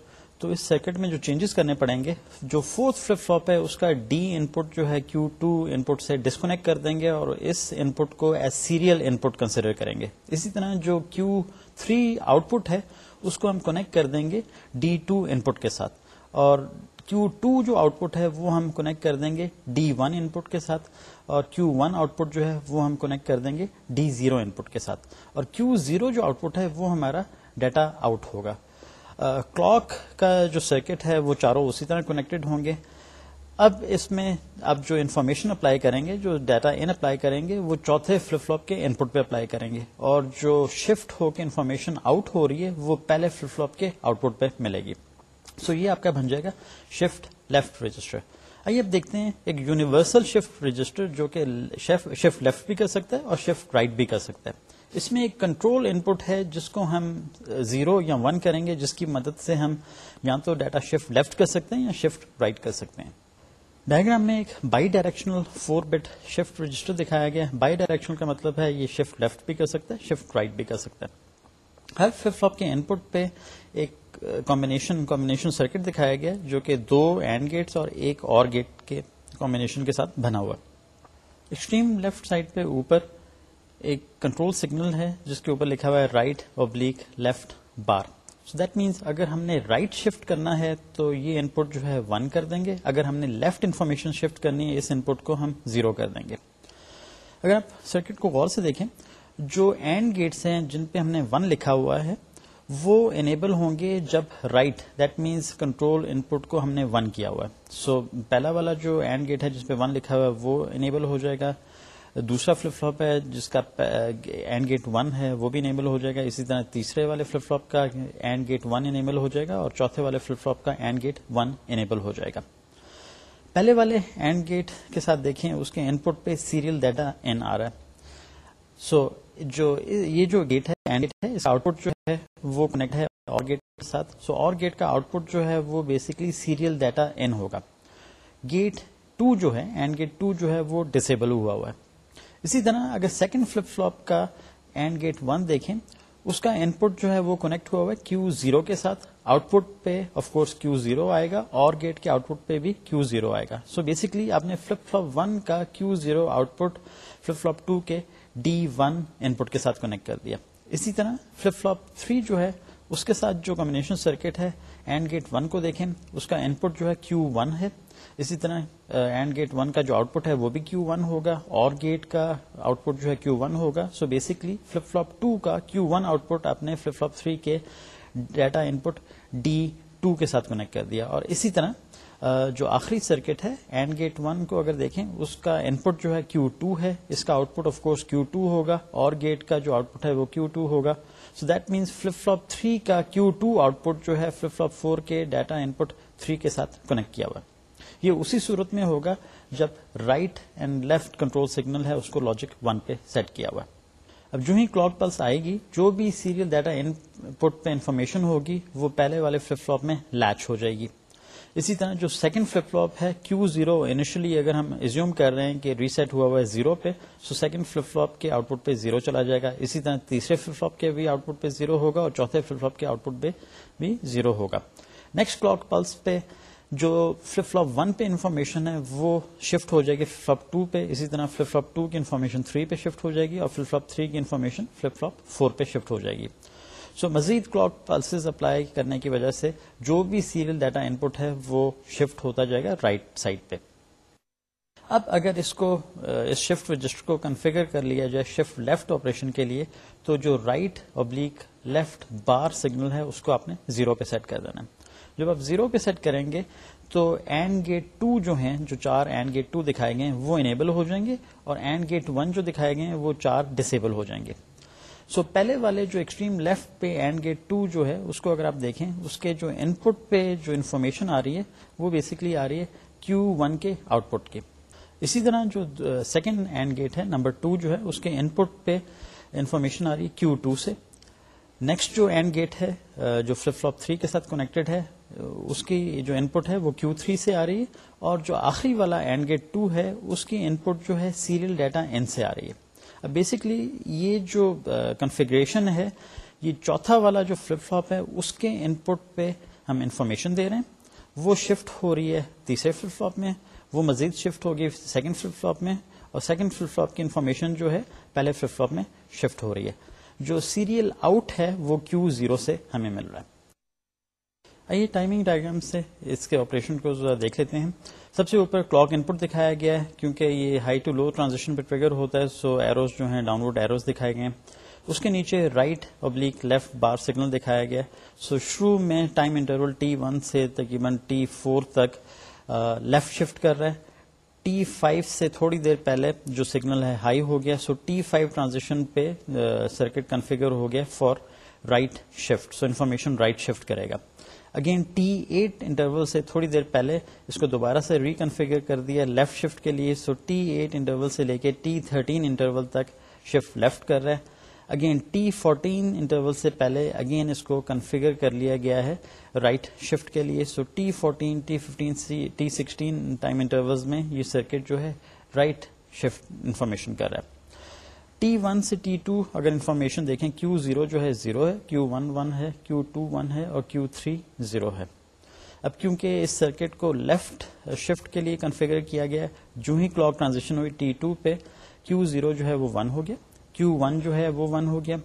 تو اس سرکٹ میں جو چینجز کرنے پڑیں گے، جو فورتھ فلپ فلوپ ہے، اس کا ڈی ان پٹ جو ہے کیو ٹو ان پٹ سے ڈسکنیکٹ کر دیں گے اور اس ان پٹ کو as serial input consider کریں گے۔ اسی طرح جو کیو تھری آؤٹ پٹ ہے، اس کو ہم کنیکٹ کر دیں گے ڈی ٹو ان پٹ کے ساتھ۔ اور کیو ٹو جو آؤٹ پٹ ہے، وہ ہم کنیکٹ کر دیں گے ڈی ون ان پٹ کے ساتھ۔ اور کیو ون آؤٹ پٹ جو ہے، وہ ہم کنیکٹ کر دیں گے ڈی زیرو ان پٹ کے ساتھ۔ اور کیو زیرو جو آؤٹ پٹ ہے، وہ ہمارا ڈیٹا آؤٹ ہوگا۔ کلاک کا جو سرکٹ ہے، وہ چاروں اسی طرح کنیکٹڈ ہوں گے۔ اب اس میں اب جو انفارمیشن اپلائی کریں گے، جو ڈیٹا ان اپلائی کریں گے، وہ چوتھے فلپ فلوپ کے ان پٹ پہ اپلائی کریں گے۔ اور جو شفٹ ہو کے انفارمیشن آؤٹ ہو رہی ہے، وہ پہلے فلپ فلوپ کے آؤٹ پٹ پہ ملے گی۔ سو so یہ آپ کا بن جائے گا شفٹ لیفٹ رجسٹر آئیے اب دیکھتے ہیں ایک یونیورسل شفٹ رجسٹر جو کہ شفٹ لیفٹ بھی کر سکتا ہے اور شفٹ رائٹ بھی کر سکتا ہے۔ اس میں ایک کنٹرول ان پٹ ہے جس کو ہم زیرو یا ون کریں گے، جس کی مدد سے ہم یا تو ڈیٹا شفٹ لیفٹ کر سکتے ہیں یا شفٹ رائٹ کر سکتے ہیں۔ ڈائگرام میں ایک bidirectional four bit shift register دکھایا گیا بائی ڈائریکشنل کا مطلب ہے یہ شفٹ لیفٹ بھی کر سکتا ہے شفٹ رائٹ بھی کر سکتا ہے۔ ہر فلپ فلپ کے ان پٹ پہ ایک کمبینیشن کمبینیشن سرکٹ دکھایا گیا جو کہ دو اینڈ گیٹس اور ایک اور گیٹ کے کمبینیشن کے ساتھ بنا ہوا ایکسٹریم لیفٹ سائڈ پہ اوپر ایک کنٹرول سگنل ہے جس کے اوپر لکھا ہوا ہے right oblique left bar so that means اگر ہم نے رائٹ right شفٹ کرنا ہے تو یہ ان پٹ جو ہے ون کر دیں گے۔ اگر ہم نے لیفٹ انفارمیشن شفٹ کرنی ہے اس ان پٹ کو ہم زیرو کر دیں گے۔ اگر آپ سرکٹ کو غور سے دیکھیں جو اینڈ گیٹس ہیں جن پہ ہم نے ون لکھا ہوا ہے وہ انیبل ہوں گے جب right that means control input کو ہم نے ون کیا ہوا ہے۔ سو so, پہلا والا جو اینڈ گیٹ ہے جس پہ ون لکھا ہوا ہے وہ انیبل ہو جائے گا۔ دوسرا فلپ فلوپ ہے جس کا اینڈ گیٹ ون ہے، وہ بھی انیبل ہو جائے گا۔ اسی طرح تیسرے والے فلپ فلوپ کا اینڈ گیٹ ون انیبل ہو جائے گا اور چوتھے والے فلپ فلوپ کا اینڈ گیٹ ون انیبل ہو جائے گا۔ پہلے والے اینڈ گیٹ کے ساتھ دیکھیں، اس کے ان پٹ پہ سیریل ڈیٹا این آ رہا ہے۔ سو جو یہ جو گیٹ ہے اینڈ گیٹ ہے، اس آؤٹ پٹ جو ہے، وہ کنیکٹ ہے اور گیٹ کے ساتھ۔ سو اور گیٹ کا آؤٹ پٹ جو ہے، وہ بیسکلی سیریل ڈیٹا این ہوگا۔ گیٹ ٹو جو ہے اینڈ گیٹ ٹو جو ہے، وہ ڈسیبل ہوا ہوا ہے۔ اسی طرح اگر سیکنڈ فلپ فلوپ کا اینڈ گیٹ ون دیکھیں، اس کا ان پٹ جو ہے وہ کنیکٹ ہوا ہوا ہے کیو زیرو کے ساتھ۔ آؤٹ پٹ پہ آف کورس کیو زیرو آئے گا اور گیٹ کے آؤٹ پٹ پہ بھی کیو زیرو آئے گا۔ سو بیسکلی آپ نے فلپ فلوپ ون کا Q zero output flip flop two کے ڈی ون ان پٹ کے ساتھ کنیکٹ کر دیا۔ اسی طرح فلپ فلوپ تھری جو ہے، اس کے ساتھ جو کمبنیشن سرکٹ ہے اینڈ گیٹ ون کو دیکھیں، اس کا ان پٹ جو ہے کیو ون ہے۔ اسی طرح اینڈ گیٹ ون کا جو آؤٹ پٹ ہے، وہ بھی کیو ون ہوگا اور گیٹ کا آؤٹ پٹ جو ہے کیو ون ہوگا۔ So basically flip flop two کا کیو ون آؤٹ پٹ آپ نے فلپ فلوپ تھری کے data input D two کے ساتھ کنیکٹ کر دیا۔ اور اسی طرح جو آخری سرکٹ ہے اینڈ گیٹ ون کو اگر دیکھیں، اس کا ان پٹ جو ہے کیو ٹو ہے۔ اس کا output of course Q two ہوگا۔ اور گیٹ کا جو آؤٹ پٹ ہے، وہ کیو ٹو ہوگا۔ So that means flip flop three کا کیو ٹو آؤٹ پٹ جو ہے فلپ فلوپ فور کے ڈیٹا ان پٹ تھری کے ساتھ کنیکٹ کیا ہوا۔ یہ اسی صورت میں ہوگا جب right and left control signal ہے، اس کو لاجک ون پہ سیٹ کیا ہوا۔ اب جو ہی کلاک پلس آئے گی، جو بھی سیریل ڈیٹا ان پٹ پہ انفارمیشن ہوگی، وہ پہلے والے فلپ فلوپ میں لیچ ہو جائے گی۔ اسی طرح جو سیکنڈ فلپ فلوپ ہے کیو زیرو انیشلی اگر ہم ایزیوم کر رہے ہیں کہ ریسیٹ ہوا ہوا ہے زیرو پہ سو سیکنڈ فلپ فلوپ کے آؤٹ پٹ پہ زیرو چلا جائے گا۔ اسی طرح تیسرے فلپ فلوپ کے بھی آؤٹ پٹ پہ زیرو ہوگا اور چوتھے فلپ فلوپ کے آؤٹ پٹ پہ بھی زیرو ہوگا۔ نیکسٹ کلاک پلس پہ جو فلپ فلپ ون پہ انفارمیشن ہے وہ شفٹ ہو جائے گی فلپ ٹو پہ۔ اسی طرح فلپ فلپ ٹو کی انفارمیشن تھری پہ شفٹ ہو جائے گی اور فلپ فلپ تھری کی انفارمیشن فلپ فلپ فور پہ شفٹ ہو جائے گی۔ سو so, مزید کلاک پلسز اپلائی کرنے کی وجہ سے جو بھی سیریل ڈیٹا ان پٹ ہے وہ شفٹ ہوتا جائے گا رائٹ right سائڈ پہ۔ اب اگر اس کو اس شفٹ رجسٹر کو کنفیگر کر لیا جائے شفٹ لیفٹ آپریشن کے لیے تو جو right oblique left bar signal ہے اس کو آپ نے زیرو پہ سیٹ کر دینا ہے۔ جب آپ زیرو پہ سیٹ کریں گے تو اینڈ گیٹ ٹو جو ہیں جو چار اینڈ گیٹ ٹو دکھائے گئے وہ انیبل ہو جائیں گے اور اینڈ گیٹ ون جو دکھائے گئے وہ چار ڈسیبل ہو جائیں گے۔ سو so, پہلے والے جو ایکسٹریم لیفٹ پہ اینڈ گیٹ ٹو جو ہے اس کو اگر آپ دیکھیں اس کے جو ان پٹ پہ جو انفارمیشن آ رہی ہے وہ بیسکلی آ رہی ہے کیو ون کے آؤٹ پٹ کے۔ اسی طرح جو سیکنڈ اینڈ گیٹ ہے نمبر ٹو جو ہے اس کے ان پٹ پہ انفارمیشن آ رہی ہے کیو ٹو سے۔ نیکسٹ جو اینڈ گیٹ ہے جو فلپ فلوپ تھری کے ساتھ کنیکٹڈ ہے اس کی جو ان پٹ ہے وہ کیو تھری سے آ رہی ہے اور جو آخری والا اینڈ گیٹ ٹو ہے، اس کی ان پٹ جو ہے سیریل ڈیٹا این سے آ رہی ہے۔ اب بیسکلی یہ جو کنفیگریشن ہے، یہ چوتھا والا جو فلپ فلوپ ہے، اس کے ان پٹ پہ ہم انفارمیشن دے رہے ہیں۔ وہ شفٹ ہو رہی ہے تیسرے فلپ فلوپ میں، وہ مزید شفٹ ہوگی سیکنڈ فلپ فلوپ میں، اور سیکنڈ فلپ فلوپ کی انفارمیشن جو ہے پہلے فلپ فلوپ میں شفٹ ہو رہی ہے۔ جو سیریل آؤٹ ہے، وہ کیو زیرو سے ہمیں مل رہا ہے۔ آئیے ٹائمنگ ڈائگرام سے اس کے آپریشن کو دیکھ لیتے ہیں۔ سب سے اوپر کلاک ان پٹ دکھایا گیا ہے کیونکہ یہ ہائی ٹو لو ٹرانزیکشن پہ ٹریگر ہوتا ہے سو ایروز جو ہیں ڈاؤن ورڈ ایروز دکھائے گئے اس کے نیچے right oblique left bar signal دکھایا گیا سو شروع میں ٹائم انٹرول ٹی ون سے تقریباً ٹی فور تک لیفٹ شفٹ کر رہا ہے۔ ٹی فائیو سے تھوڑی دیر پہلے جو سگنل ہے ہائی ہو گیا۔ سو ٹی فائیو ٹرانزیکشن پہ سرکٹ کنفیگر ہو گیا for right shift so information right shift کرے گا۔ اگین ٹی ایٹ انٹرول سے تھوڑی دیر پہلے اس کو دوبارہ سے ریکنفیگر کر دیا لیفٹ شفٹ کے لیے. سو ٹی ایٹ انٹرول سے لے کے ٹی تھرٹین انٹرول تک شفٹ لیفٹ کر رہا ہے. اگین ٹی فورٹین انٹرول سے پہلے اگین اس کو کنفیگر کر لیا گیا ہے رائٹ شفٹ کے لیے. So T fourteen T fifteen T sixteen time interval میں یہ سرکٹ جو ہے رائٹ شفٹ انفارمیشن کر رہا ہے. ٹی ون سے ٹی ٹو اگر انفارمیشن دیکھیں کیو زیرو جو ہے زیرو ہے کیو ون ون ہے کیو ٹو ون ہے اور کیو تھری زیرو ہے. اب کیونکہ اس سرکٹ کو لیفٹ شفٹ کے لیے کنفیگر کیا گیا جو ہی کلاک ٹرانزیکشن ہوئی ٹی ٹو پہ کیو زیرو جو ہے وہ ون ہو گیا کیو ون جو ہے وہ ون ہو گیا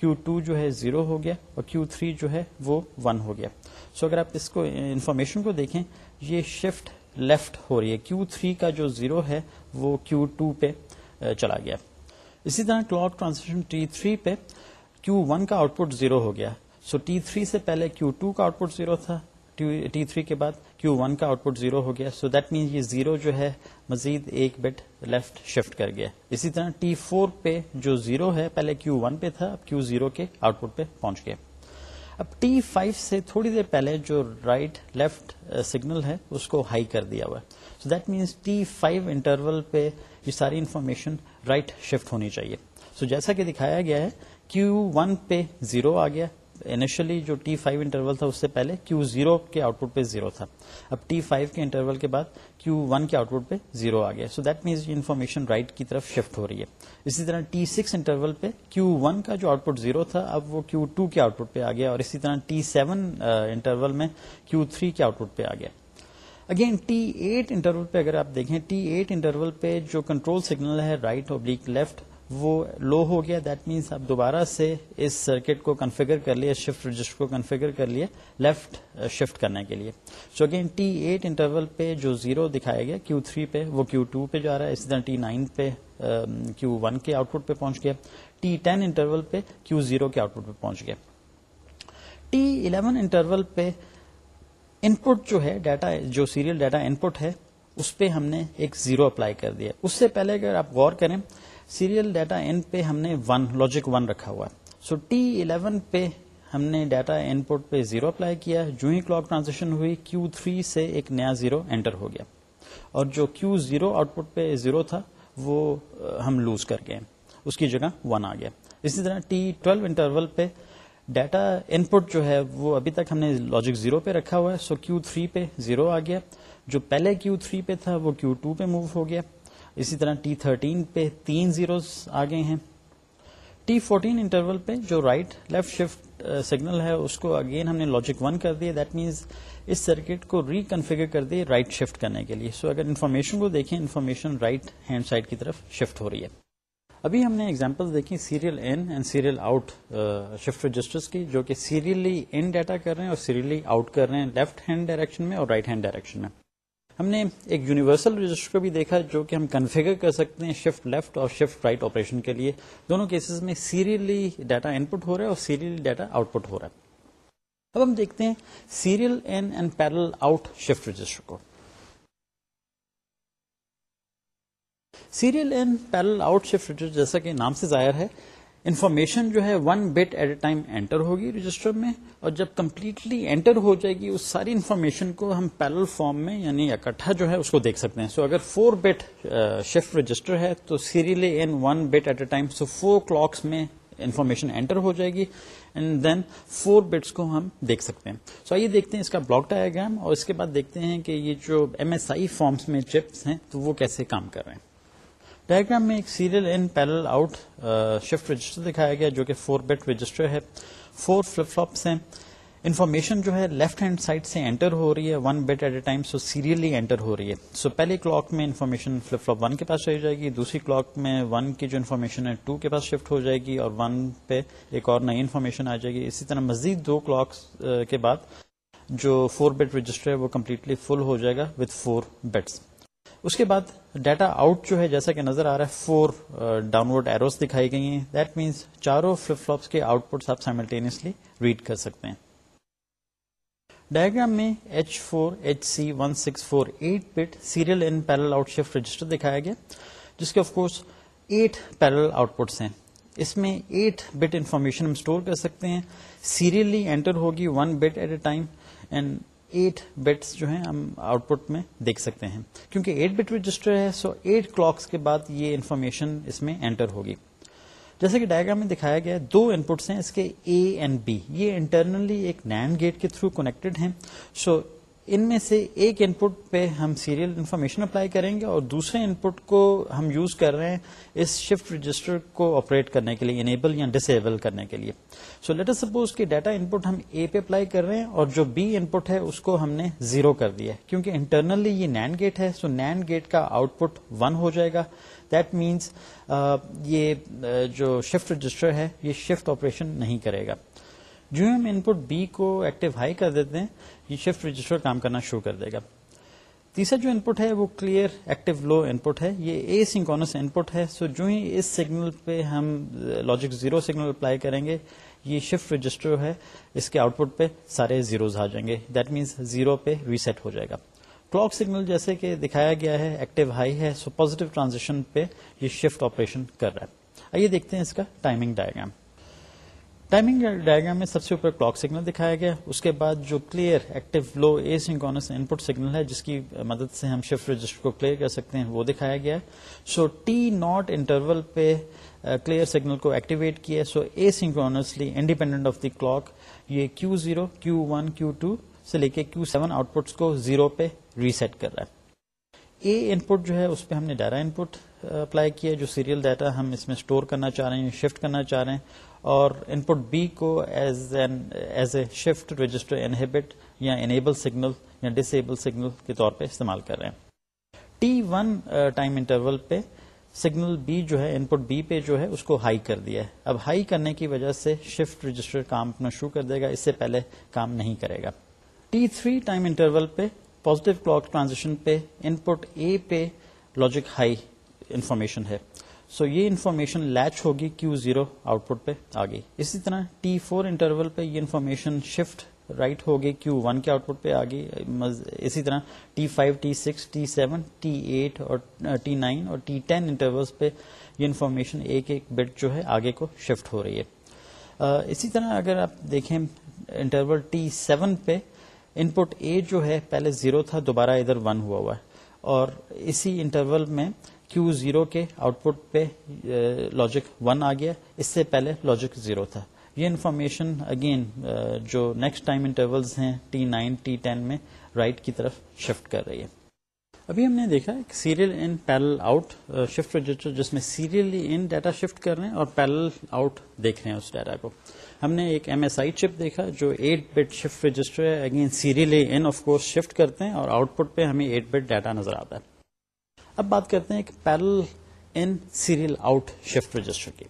کیو ٹو جو ہے زیرو ہو گیا اور کیو تھری جو ہے وہ ون ہو گیا. سو so اگر آپ اس کو انفارمیشن کو دیکھیں، یہ شفٹ لیفٹ ہو رہی ہے. کیو تھری کا جو زیرو ہے وہ کیو ٹو پہ چلا گیا. اسی طرح کلاک ٹرانزیکشن ٹی تھری پہ کیو ون کا آؤٹ پٹ زیرو ہو گیا۔ سو ٹی تھری سے پہلے کیو ٹو کا آؤٹ پٹ زیرو تھا۔ ٹی تھری کے بعد کیو ون کا آؤٹ پٹ زیرو ہو گیا۔ سو دیٹ مینس یہ زیرو جو ہے مزید ایک بٹ لیفٹ شفٹ کر گیا۔ اسی طرح ٹی فور پہ جو زیرو ہے، پہلے کیو ون پہ تھا، اب کیو زیرو کے آؤٹ پٹ پہ پہنچ گیا۔ اب ٹی فائیو سے تھوڑی دیر پہلے جو رائٹ لیفٹ سگنل ہے، اس کو ہائی کر دیا ہوا۔ So that means T five interval پہ یہ ساری انفارمیشن رائٹ شفٹ ہونی چاہیے۔ سو so جیسا کہ دکھایا گیا ہے کیو ون پہ زیرو آ گیا۔ انیشلی جو ٹی فائیو انٹرول تھا، اس سے پہلے کیو زیرو کے آؤٹ پٹ پہ زیرو تھا۔ اب ٹی فائیو کے انٹرول کے بعد کیو ون کے آؤٹ پٹ پہ زیرو آ گیا۔ So that means information right کی طرف شفٹ ہو رہی ہے۔ اسی طرح ٹی سکس انٹرول پہ کیو ون کا جو آؤٹ پٹ زیرو تھا، اب وہ کیو ٹو کے آؤٹ پٹ پہ آ گیا۔ اور اسی طرح ٹی سیون انٹرول میں کیو تھری کے آؤٹ پٹ پہ آ گیا۔ اگین ٹی ایٹ انٹرول پہ اگر آپ دیکھیں ٹی ایٹ انٹرول پہ جو کنٹرول سگنل ہے رائٹ اوبلیک لیفٹ وہ لو ہو گیا۔ دیٹ مینس آپ دوبارہ سے اس سرکٹ کو کنفیگر کر لیے شفٹ رجسٹر کو کنفیگر کر لیے لیفٹ شفٹ کرنے کے لیے۔ So again T eight interval پہ جو زیرو دکھایا گیا کیو تھری پہ، وہ کیو ٹو پہ جا رہا ہے۔ اسی طرح ٹی نائن پہ کیو ون کے آؤٹ پٹ پہ پہنچ گیا۔ ٹی ٹین انٹرول پہ کیو زیرو کے آؤٹ پٹ پہ پہنچ گیا۔ ٹی الیون انٹرول پہ ان پٹ جو ہے ڈیٹا جو سیریل ڈیٹا ان پٹ ہے، اس پہ ہم نے ایک زیرو اپلائی کر دیا. اس سے پہلے اگر آپ غور کریں سیریل ڈیٹا ان پہ ہم نے ون لاجک ون رکھا ہوا. ہے سو ٹی الیون پہ ہم نے ڈیٹا ان پٹ پہ زیرو اپلائی کیا. جو ہی کلاک ٹرانزیکشن ہوئی کیو تھری سے ایک نیا زیرو انٹر ہو گیا. اور جو کیو زیرو آؤٹ پٹ پہ زیرو تھا، وہ ہم لوز کر گئے. اس کی جگہ ون آ گیا. اسی طرح ٹی ٹویلو انٹرول پہ ڈیٹا ان پٹ جو ہے وہ ابھی تک ہم نے لاجک زیرو پہ رکھا ہوا ہے سو کیو تھری پہ زیرو آ گیا۔ جو پہلے کیو تھری پہ تھا وہ کیو ٹو پہ موو ہو گیا۔ اسی طرح ٹی تھرٹین پہ تین زیروز آ گئے ہیں۔ ٹی فورٹین انٹرول پہ جو رائٹ لیفٹ شفٹ سگنل ہے، اس کو اگین ہم نے لاجک ون کر دیا۔ دیٹ مینس اس سرکٹ کو ریکنفیگر کر دی رائٹ شفٹ کرنے کے لیے۔ سو so اگر انفارمیشن کو دیکھیں انفارمیشن رائٹ ہینڈ سائڈ کی طرف شفٹ ہو رہی ہے۔ ابھی ہم نے ایگزامپل دیکھی serial in and serial out shift register کی، جو کہ سیریلی ان ڈیٹا کر رہے ہیں اور سیریلی آؤٹ کر رہے ہیں لیفٹ ہینڈ ڈائریکشن میں اور رائٹ ہینڈ ڈائریکشن میں۔ ہم نے ایک یونیورسل رجسٹر کو بھی دیکھا جو کہ ہم کنفیگر کر سکتے ہیں شفٹ لیفٹ اور شفٹ رائٹ آپریشن کے لیے۔ دونوں کیسز میں سیریلی ڈیٹا ان پٹ ہو رہا ہے اور سیریلی ڈیٹا آؤٹ پٹ ہو رہا ہے۔ اب ہم دیکھتے ہیں serial in and parallel out shift register کو۔ Serial in parallel out shift register جیسا کہ نام سے ظاہر ہے انفارمیشن جو ہے one bit at a time enter ہوگی رجسٹر میں، اور جب کمپلیٹلی انٹر ہو جائے گی، اس ساری انفارمیشن کو ہم پیرل فارم میں یعنی اکٹھا جو ہے، اس کو دیکھ سکتے ہیں۔ سو so اگر فور بٹ شفٹ رجسٹر ہے، تو serially in one bit at a time so four clocks میں انفارمیشن انٹر ہو جائے گی۔ اینڈ دین فور بٹس کو ہم دیکھ سکتے ہیں۔ سو so آئیے دیکھتے ہیں اس کا بلاک ڈایاگرام اور اس کے بعد دیکھتے ہیں کہ یہ جو ایم ایس آئی فارمس میں چپس ہیں، تو وہ کیسے کام کر رہے ہیں۔ ڈائگرام میں ایک serial in parallel out shift register دکھایا گیا جو کہ فور بیٹ رجسٹر ہے۔ فور فلپ فلوپس ہیں۔ انفارمیشن جو ہے لیفٹ ہینڈ سائڈ سے انٹر ہو رہی ہے، one bit at a time, so serially enter ہو رہی ہے۔ سو so پہلے کلاک میں انفارمیشن فلپ فلوپ ون کے پاس چلی جائے گی، دوسری کلاک میں ون کی جو انفارمیشن ہے ٹو کے پاس شفٹ ہو جائے گی اور ون پہ ایک اور نئی انفارمیشن آ جائے گی۔ اسی طرح مزید دو کلاکس کے بعد جو فور بیٹ رجسٹر ہے وہ کمپلیٹلی فل ہو جائے گا وتھ فور بیٹس۔ اس کے بعد ڈیٹا آؤٹ جو ہے، جیسا کہ نظر آ رہا ہے فور ڈاؤن ورڈ ایروز دکھائی گئی ہیں۔ دیٹ مینس چاروں فلپ فلوپس کے آؤٹ پٹس آپ سائملٹینسلی ریڈ کر سکتے ہیں۔ ڈائگرام میں H four H C one six four eight bit serial in parallel out shift register دکھایا گیا، جس کے of course eight parallel outputs ہیں۔ اس میں ایٹ بٹ انفارمیشن ہم اسٹور کر سکتے ہیں۔ سیریلی انٹر ہوگی one bit at a time and eight bits جو ہیں ہم آؤٹ پٹ میں دیکھ سکتے ہیں۔ کیونکہ ایٹ بٹ رجسٹر ہے سو ایٹ کلاکس کے بعد یہ انفارمیشن اس میں انٹر ہوگی۔ جیسے کہ ڈائگرام میں دکھایا گیا دو ان پٹس ہیں اس کے اے اینڈ بی یہ انٹرنلی ایک نینڈ گیٹ کے تھرو کنیکٹڈ ہیں۔ سو ان میں سے ایک ان پٹ پہ ہم سیریل انفارمیشن اپلائی کریں گے اور دوسرے ان پٹ کو ہم یوز کر رہے ہیں اس شفٹ رجسٹر کو آپریٹ کرنے کے لیے انیبل یا ڈسیبل کرنے کے لیے. سو لیٹ سپوز کہ ڈیٹا ان پٹ ہم اے پہ اپلائی کر رہے ہیں اور جو بی ان پٹ ہے اس کو ہم نے زیرو کر دیا ہے. کیونکہ انٹرنلی یہ نینڈ گیٹ ہے سو نینڈ گیٹ کا آؤٹ پٹ ون ہو جائے گا. دیٹ مینس یہ جو شفٹ رجسٹر ہے یہ شفٹ آپریشن نہیں کرے گا. جو ہم ان پٹ بی کو ایکٹیو ہائی کر دیتے ہیں یہ شفٹ رجسٹر کام کرنا شروع کر دے گا۔ تیسرا جو ان پٹ ہے وہ کلیئر ایکٹیو لو ان پٹ ہے۔ یہ اے سنکونس ان پٹ ہے۔ سو جو ہی اس سگنل پہ ہم لاجک زیرو سگنل اپلائی کریں گے، یہ شفٹ رجسٹر ہے۔ اس کے آؤٹ پٹ پہ سارے زیروز آ جائیں گے۔ دیٹ مینس زیرو پہ ریسیٹ ہو جائے گا۔ کلاک سگنل جیسے کہ دکھایا گیا ہے ایکٹیو ہائی ہے۔ سو پوزیٹو ٹرانزیکشن پہ یہ شفٹ آپریشن کر رہا ہے۔ آئیے دیکھتے ہیں اس کا ٹائمنگ ڈائگرام ٹائمنگ ڈائگرام میں سب سے اوپر کلاک سگنل دکھایا گیا، اس کے بعد جو clear, active, low, asynchronous input signal ہے، جس کی مدد سے ہم شفٹ رجسٹر کو کلیئر کر سکتے ہیں، وہ دکھایا گیا۔ سو ٹی ناٹ انٹرول پہ کلیئر سگنل کو ایکٹیویٹ کیا۔ So asynchronously independent of the clock, یہ Q zero, Q one, Q two سے لے کے کیو سیون آؤٹ پٹس کو زیرو پہ ریسیٹ کر رہا ہے۔ اے ان پٹ جو ہے، اس پہ ہم نے ڈیٹا ان پٹ اپلائی کیا، جو سیریل ڈیٹا ہم اس میں اسٹور کرنا چاہ رہے ہیں، شفٹ کرنا چاہ رہے ہیں۔ اور ان پٹ بی کو as as a shift register inhibit یا انیبل سگنل یا ڈسیبل سگنل کے طور پہ استعمال کر رہے ہیں۔ ٹی ون ٹائم انٹرول پہ سگنل بی جو ہے ان پٹ بی پہ جو ہے، اس کو ہائی کر دیا ہے۔ اب ہائی کرنے کی وجہ سے شفٹ رجسٹر کام اپنا شروع کر دے گا، اس سے پہلے کام نہیں کرے گا۔ ٹی تھری ٹائم انٹرول پہ پوزیٹو کلاک ٹرانزیکشن پہ ان پٹ اے پہ لاجک ہائی انفارمیشن ہے۔ سو so, یہ انفارمیشن لیچ ہوگی کیو زیرو آؤٹ پٹ پہ آ گئی اسی طرح ٹی فور انٹرول پہ یہ انفارمیشن شفٹ رائٹ ہوگی کیو ون کے آؤٹ پٹ پہ آ گئی اسی طرح T five T six T seven T eight اور ٹی نائن اور ٹی ٹین انٹرولس پہ یہ انفارمیشن ایک ایک بٹ جو ہے آگے کو شفٹ ہو رہی ہے۔ اسی طرح اگر آپ دیکھیں انٹرول ٹی سیون پہ ان پٹ اے جو ہے پہلے زیرو تھا دوبارہ ادھر ون ہوا ہوا ہے۔ اور اسی انٹرول میں کیو زیرو کے آؤٹ پٹ پہ لاجک ون آ گیا، اس سے پہلے لاجک زیرو تھا۔ یہ انفارمیشن اگین جو نیکسٹ ٹائم انٹرولز ہیں ٹی نائن ٹی ٹین میں رائٹ کی طرف شفٹ کر رہی ہے۔ ابھی ہم نے دیکھا serial in parallel out shift register جس میں سیریلی ان ڈیٹا شفٹ کر رہے ہیں اور پیرل آؤٹ دیکھ رہے ہیں اس ڈیٹا کو۔ ہم نے ایک ایم ایس آئی چپ دیکھا، جو ایٹ بٹ شفٹ رجسٹر ہے۔ Again serially in of course shift کرتے ہیں اور آؤٹ پٹ پہ ہمیں ایٹ بٹ ڈیٹا نظر آتا ہے۔ اب بات کرتے ہیں ایک parallel in serial out shift register کی۔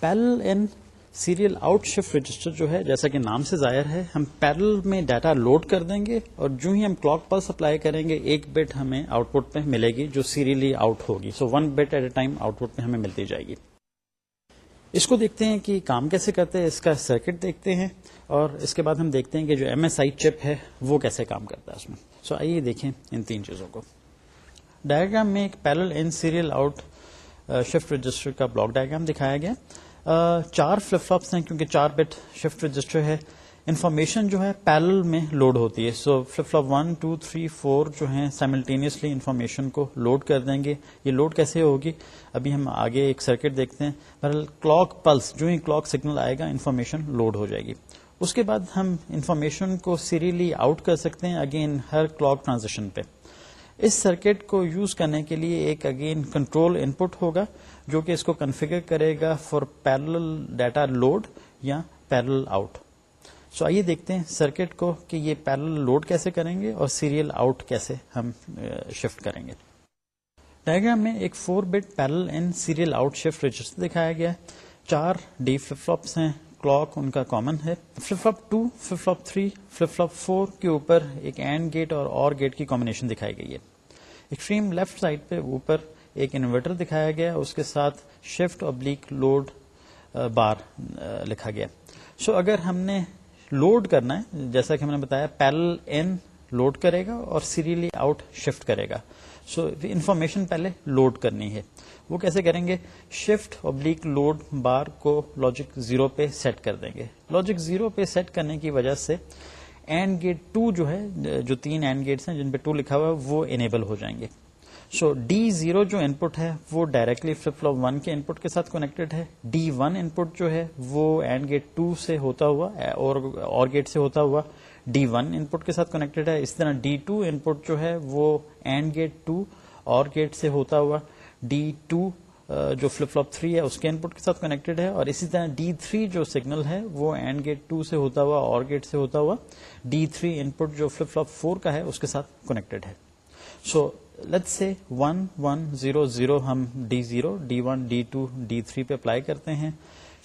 Parallel in serial out shift register جو ہے، جیسا کہ نام سے ظاہر ہے، ہم پیرل میں ڈیٹا لوڈ کر دیں گے اور جو ہی ہم کلاک پلس اپلائی کریں گے، ایک بٹ ہمیں آؤٹ پٹ پہ ملے گی جو سیریلی آؤٹ ہوگی۔ So one bit at a time output پہ ہمیں ملتی جائے گی۔ اس کو دیکھتے ہیں کہ کام کیسے کرتے ہیں، اس کا سرکٹ دیکھتے ہیں۔ اور اس کے بعد ہم دیکھتے ہیں کہ جو ایم ایس آئی چپ ہے وہ کیسے کام کرتا ہے اس میں۔ سو so, آئیے دیکھیں ان تین چیزوں کو۔ ڈائگرام میں ایک parallel in serial out shift register کا بلاک ڈائگرام دکھایا گیا۔ uh, چار فلپ فلپس ہیں کیونکہ چار بٹ شفٹ رجسٹر ہے۔ انفارمیشن جو ہے پیرل میں لوڈ ہوتی ہے۔ So flip flop one two three four جو ہیں سائملٹینیسلی انفارمیشن کو لوڈ کر دیں گے۔ یہ لوڈ کیسے ہوگی؟ ابھی ہم آگے ایک سرکٹ دیکھتے ہیں۔ بہرحال کلاک پلس جو ہی کلاک سگنل آئے گا انفارمیشن لوڈ ہو جائے گی۔ اس کے بعد ہم انفارمیشن کو سیریلی آؤٹ کر سکتے ہیں اگین ہر کلاک ٹرانزیکشن پہ۔ اس سرکٹ کو یوز کرنے کے لیے ایک اگین کنٹرول ان پٹ ہوگا جو کہ اس کو کنفیگر کرے گا فار پیرل ڈیٹا لوڈ یا پیرل آؤٹ۔ سو آئیے دیکھتے ہیں سرکٹ کو کہ یہ پیرل لوڈ کیسے کریں گے اور سیریل آؤٹ کیسے ہم شفٹ کریں گے۔ ڈائگرام میں ایک four bit parallel in serial out shift register دکھایا گیا چار ڈی فلپ ہیں۔ کلاک ان کا کامن ہے۔ Flip flop two flip flop three flip flop four کے اوپر ایک اینڈ گیٹ اور اور گیٹ کی کمبنیشن دکھائی گئی ہے۔ ایکسٹریم لیفٹ سائڈ پہ اوپر ایک انورٹر دکھایا گیا اس کے ساتھ شفٹ ابلیک لوڈ بار لکھا گیا۔ سو so اگر ہم نے لوڈ کرنا ہے جیسا کہ ہم نے بتایا پیرل این لوڈ کرے گا اور سیریلی آؤٹ شفٹ کرے گا۔ سو so, انفارمیشن پہلے لوڈ کرنی ہے۔ وہ کیسے کریں گے؟ شفٹ ابلیک لوڈ بار کو لاجک زیرو پہ سیٹ کر دیں گے۔ لاجک زیرو پہ سیٹ کرنے کی وجہ سے اینڈ گیٹ ٹو جو ہے، جو تین اینڈ گیٹس ہیں جن پہ ٹو لکھا ہوا ہے، وہ انیبل ہو جائیں گے۔ سو ڈی زیرو جو ان پٹ ہے، وہ ڈائریکٹلی فلپ فلوپ ون کے ان پٹ کے ساتھ کنیکٹڈ ہے۔ ڈی ون ان پٹ جو ہے، وہ اینڈ گیٹ ٹو سے ہوتا ہوا، اور گیٹ سے ہوتا ہوا ڈی ون ان پٹ کے ساتھ کنیکٹڈ ہے۔ اس طرح ڈی ٹو ان پٹ جو ہے، وہ and gate two or gate سے ہوتا ہوا ڈی ٹو uh, جو فلپ فلوپ تھری ہے، اس کے ان پٹ کے ساتھ کنیکٹڈ ہے اور اسی طرح ڈی تھری جو سگنل ہے، وہ اینڈ گیٹ ٹو سے ہوتا ہوا اور گیٹ سے ہوتا ہوا ڈی تھری ان پٹ جو فلپ فلوپ فور کا ہے، اس کے ساتھ کنیکٹڈ ہے. So let say one one zero zero ہم D zero D one D two D three پہ اپلائی کرتے ہیں.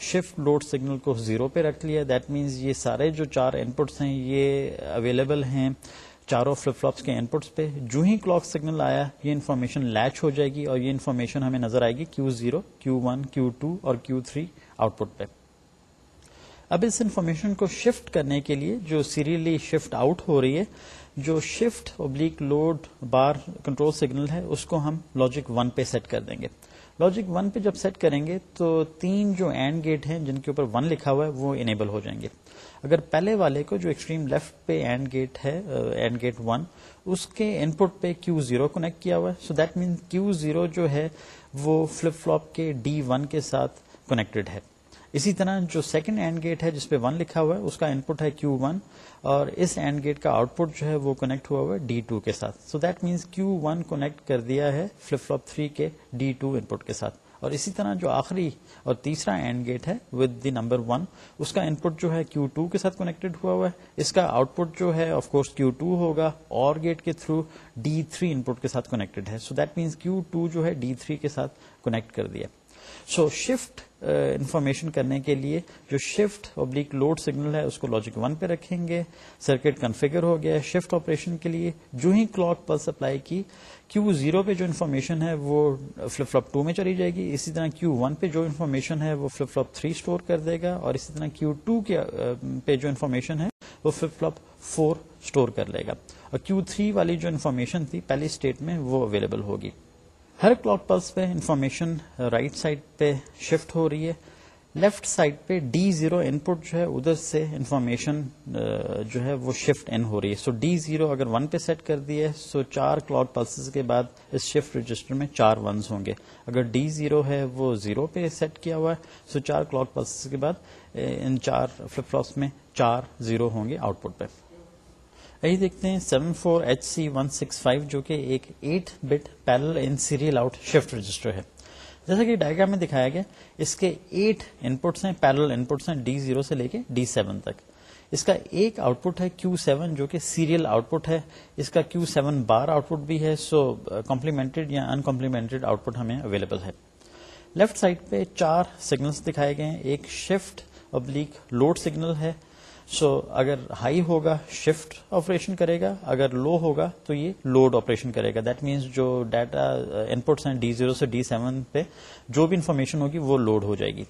شفٹ لوڈ سگنل کو زیرو پہ رکھ لیا. دیٹ مینس یہ سارے جو چار ان پٹس ہیں، یہ اویلیبل ہیں. چاروں فلپ فلوپس کے ان پٹس پہ۔ جو ہی کلاک سگنل آیا، یہ انفارمیشن لیچ ہو جائے گی اور یہ انفارمیشن ہمیں نظر آئے گی Q zero Q one Q two اور کیو تھری آؤٹ پٹ پہ۔ اب اس انفارمیشن کو شفٹ کرنے کے لیے جو سیریلی شفٹ آؤٹ ہو رہی ہے، جو shift oblique load bar control signal ہے، اس کو ہم لاجک ون پہ سیٹ کر دیں گے۔ لاجک ون پہ جب سیٹ کریں گے تو تین جو اینڈ گیٹ ہیں جن کے اوپر ون لکھا ہوا ہے وہ انیبل ہو جائیں گے۔ اگر پہلے والے کو جو ایکسٹریم لیفٹ پہ اینڈ گیٹ ہے اینڈ گیٹ ون اس کے ان پٹ پہ کیو زیرو کنیکٹ کیا ہوا ہے۔ So that main Q zero جو ہے وہ فلپ فلوپ کے ڈی ون کے ساتھ کنیکٹڈ ہے۔ اسی طرح جو سیکنڈ اینڈ گیٹ ہے جس پہ ون لکھا ہوا ہے، اس کا ان پٹ ہے کیو ون اور اس اینڈ گیٹ کا آؤٹ پٹ جو ہے وہ کنیکٹ ہوا ہوا ہے ڈی ٹو کے ساتھ۔ So that means Q one connect کر دیا ہے فلپ فلوپ تھری کے ڈی ٹو ان پٹ کے ساتھ۔ اور اسی طرح جو آخری اور تیسرا اینڈ گیٹ ہے ود دی نمبر ون اس کا ان پٹ جو ہے کیو ٹو کے ساتھ کنیکٹڈ ہوا ہوا ہے۔ اس کا آؤٹ پٹ جو ہے آف کورس کیو ٹو ہوگا اور گیٹ کے through D three input کے ساتھ کنیکٹڈ ہے۔ So that means Q two جو ہے ڈی تھری کے ساتھ کنیکٹ کر دیا۔ سو شفٹ انفارمیشن کرنے کے لیے جو شفٹ ابلیک لوڈ سگنل ہے، اس کو لاجک ون پہ رکھیں گے۔ سرکٹ کنفیگر ہو گیا شفٹ آپریشن کے لیے۔ جو ہی کلاک پلس اپلائی کی کیو زیرو پہ جو انفارمیشن ہے وہ فلپ فلپ ٹو میں چلی جائے گی۔ اسی طرح کیو ون پہ جو انفارمیشن ہے وہ فلپ فلپ تھری اسٹور کر دے گا۔ اور اسی طرح کیو ٹو پہ جو انفارمیشن ہے وہ فلپ فلپ فور اسٹور کر لے گا۔ اور کیو تھری والی جو انفارمیشن تھی، پہلی اسٹیٹ میں وہ اویلیبل ہوگی۔ ہر کلاک پلس پہ انفارمیشن رائٹ سائڈ پہ شفٹ ہو رہی ہے، لیفٹ سائڈ پہ ڈی زیرو ان پٹ جو ہے، ادھر سے انفارمیشن جو ہے وہ شفٹ ان ہو رہی ہے۔ سو ڈی زیرو اگر ون پہ سیٹ کر دی ہے، سو چار کلاک پلس کے بعد اس شفٹ رجسٹر میں چار ونز ہوں گے۔ اگر ڈی زیرو ہے، وہ زیرو پہ سیٹ کیا ہوا ہے، سو چار کلاک پلس کے بعد ان چار فلپ فلوپس میں چار زیرو ہوں گے آؤٹ پٹ پہ۔ یہی دیکھتے ہیں seven four H C one six five جو کہ ایک eight bit parallel in serial out shift register ہے۔ جیسا کہ ڈائگرام میں دکھایا گیا، اس کے ایٹ ان پٹس ہیں پیرل ان پٹس ہیں ڈی زیرو سے لے کے ڈی سیون تک۔ اس کا ایک آؤٹ پٹ ہے کیو سیون جو کہ سیریل آؤٹ پٹ ہے۔ اس کا کیو سیون بار آؤٹ پٹ بھی ہے سو کمپلیمنٹڈ یا انکمپلیمنٹڈ آؤٹ پٹ ہمیں اویلیبل ہے۔ لیفٹ سائڈ پہ چار سگنلس دکھائے گئے ہیں۔ ایک شفٹ ابلیک لوڈ سگنل ہے سو so, اگر ہائی ہوگا شفٹ آپریشن کرے گا. اگر لو ہوگا تو یہ لوڈ آپریشن کرے گا. دیٹ مینس جو ڈیٹا ان پٹس ہیں ڈی زیرو سے ڈی سیون پہ جو بھی انفارمیشن ہوگی وہ لوڈ ہو جائے گی.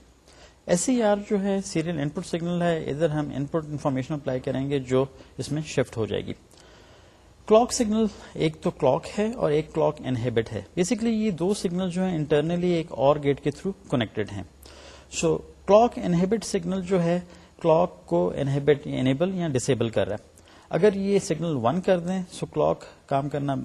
ایس سی آر جو ہے سیریل ان پٹ سگنل ہے ادھر ہم ان پٹ انفارمیشن اپلائی کریں گے جو اس میں شفٹ ہو جائے گی. کلاک سگنل ایک تو کلاک ہے اور ایک کلاک انہیبٹ ہے. بیسکلی یہ دو سگنل جو ہیں انٹرنلی ایک اور گیٹ کے تھرو کنیکٹڈ ہیں. سو کلاک انہیبٹ سگنل جو ہے کلاک کو انہیبٹ انیبل یا ڈسیبل کر رہا ہے۔ اگر یہ سگنل ون کر دیں سو کلاک کام کرنا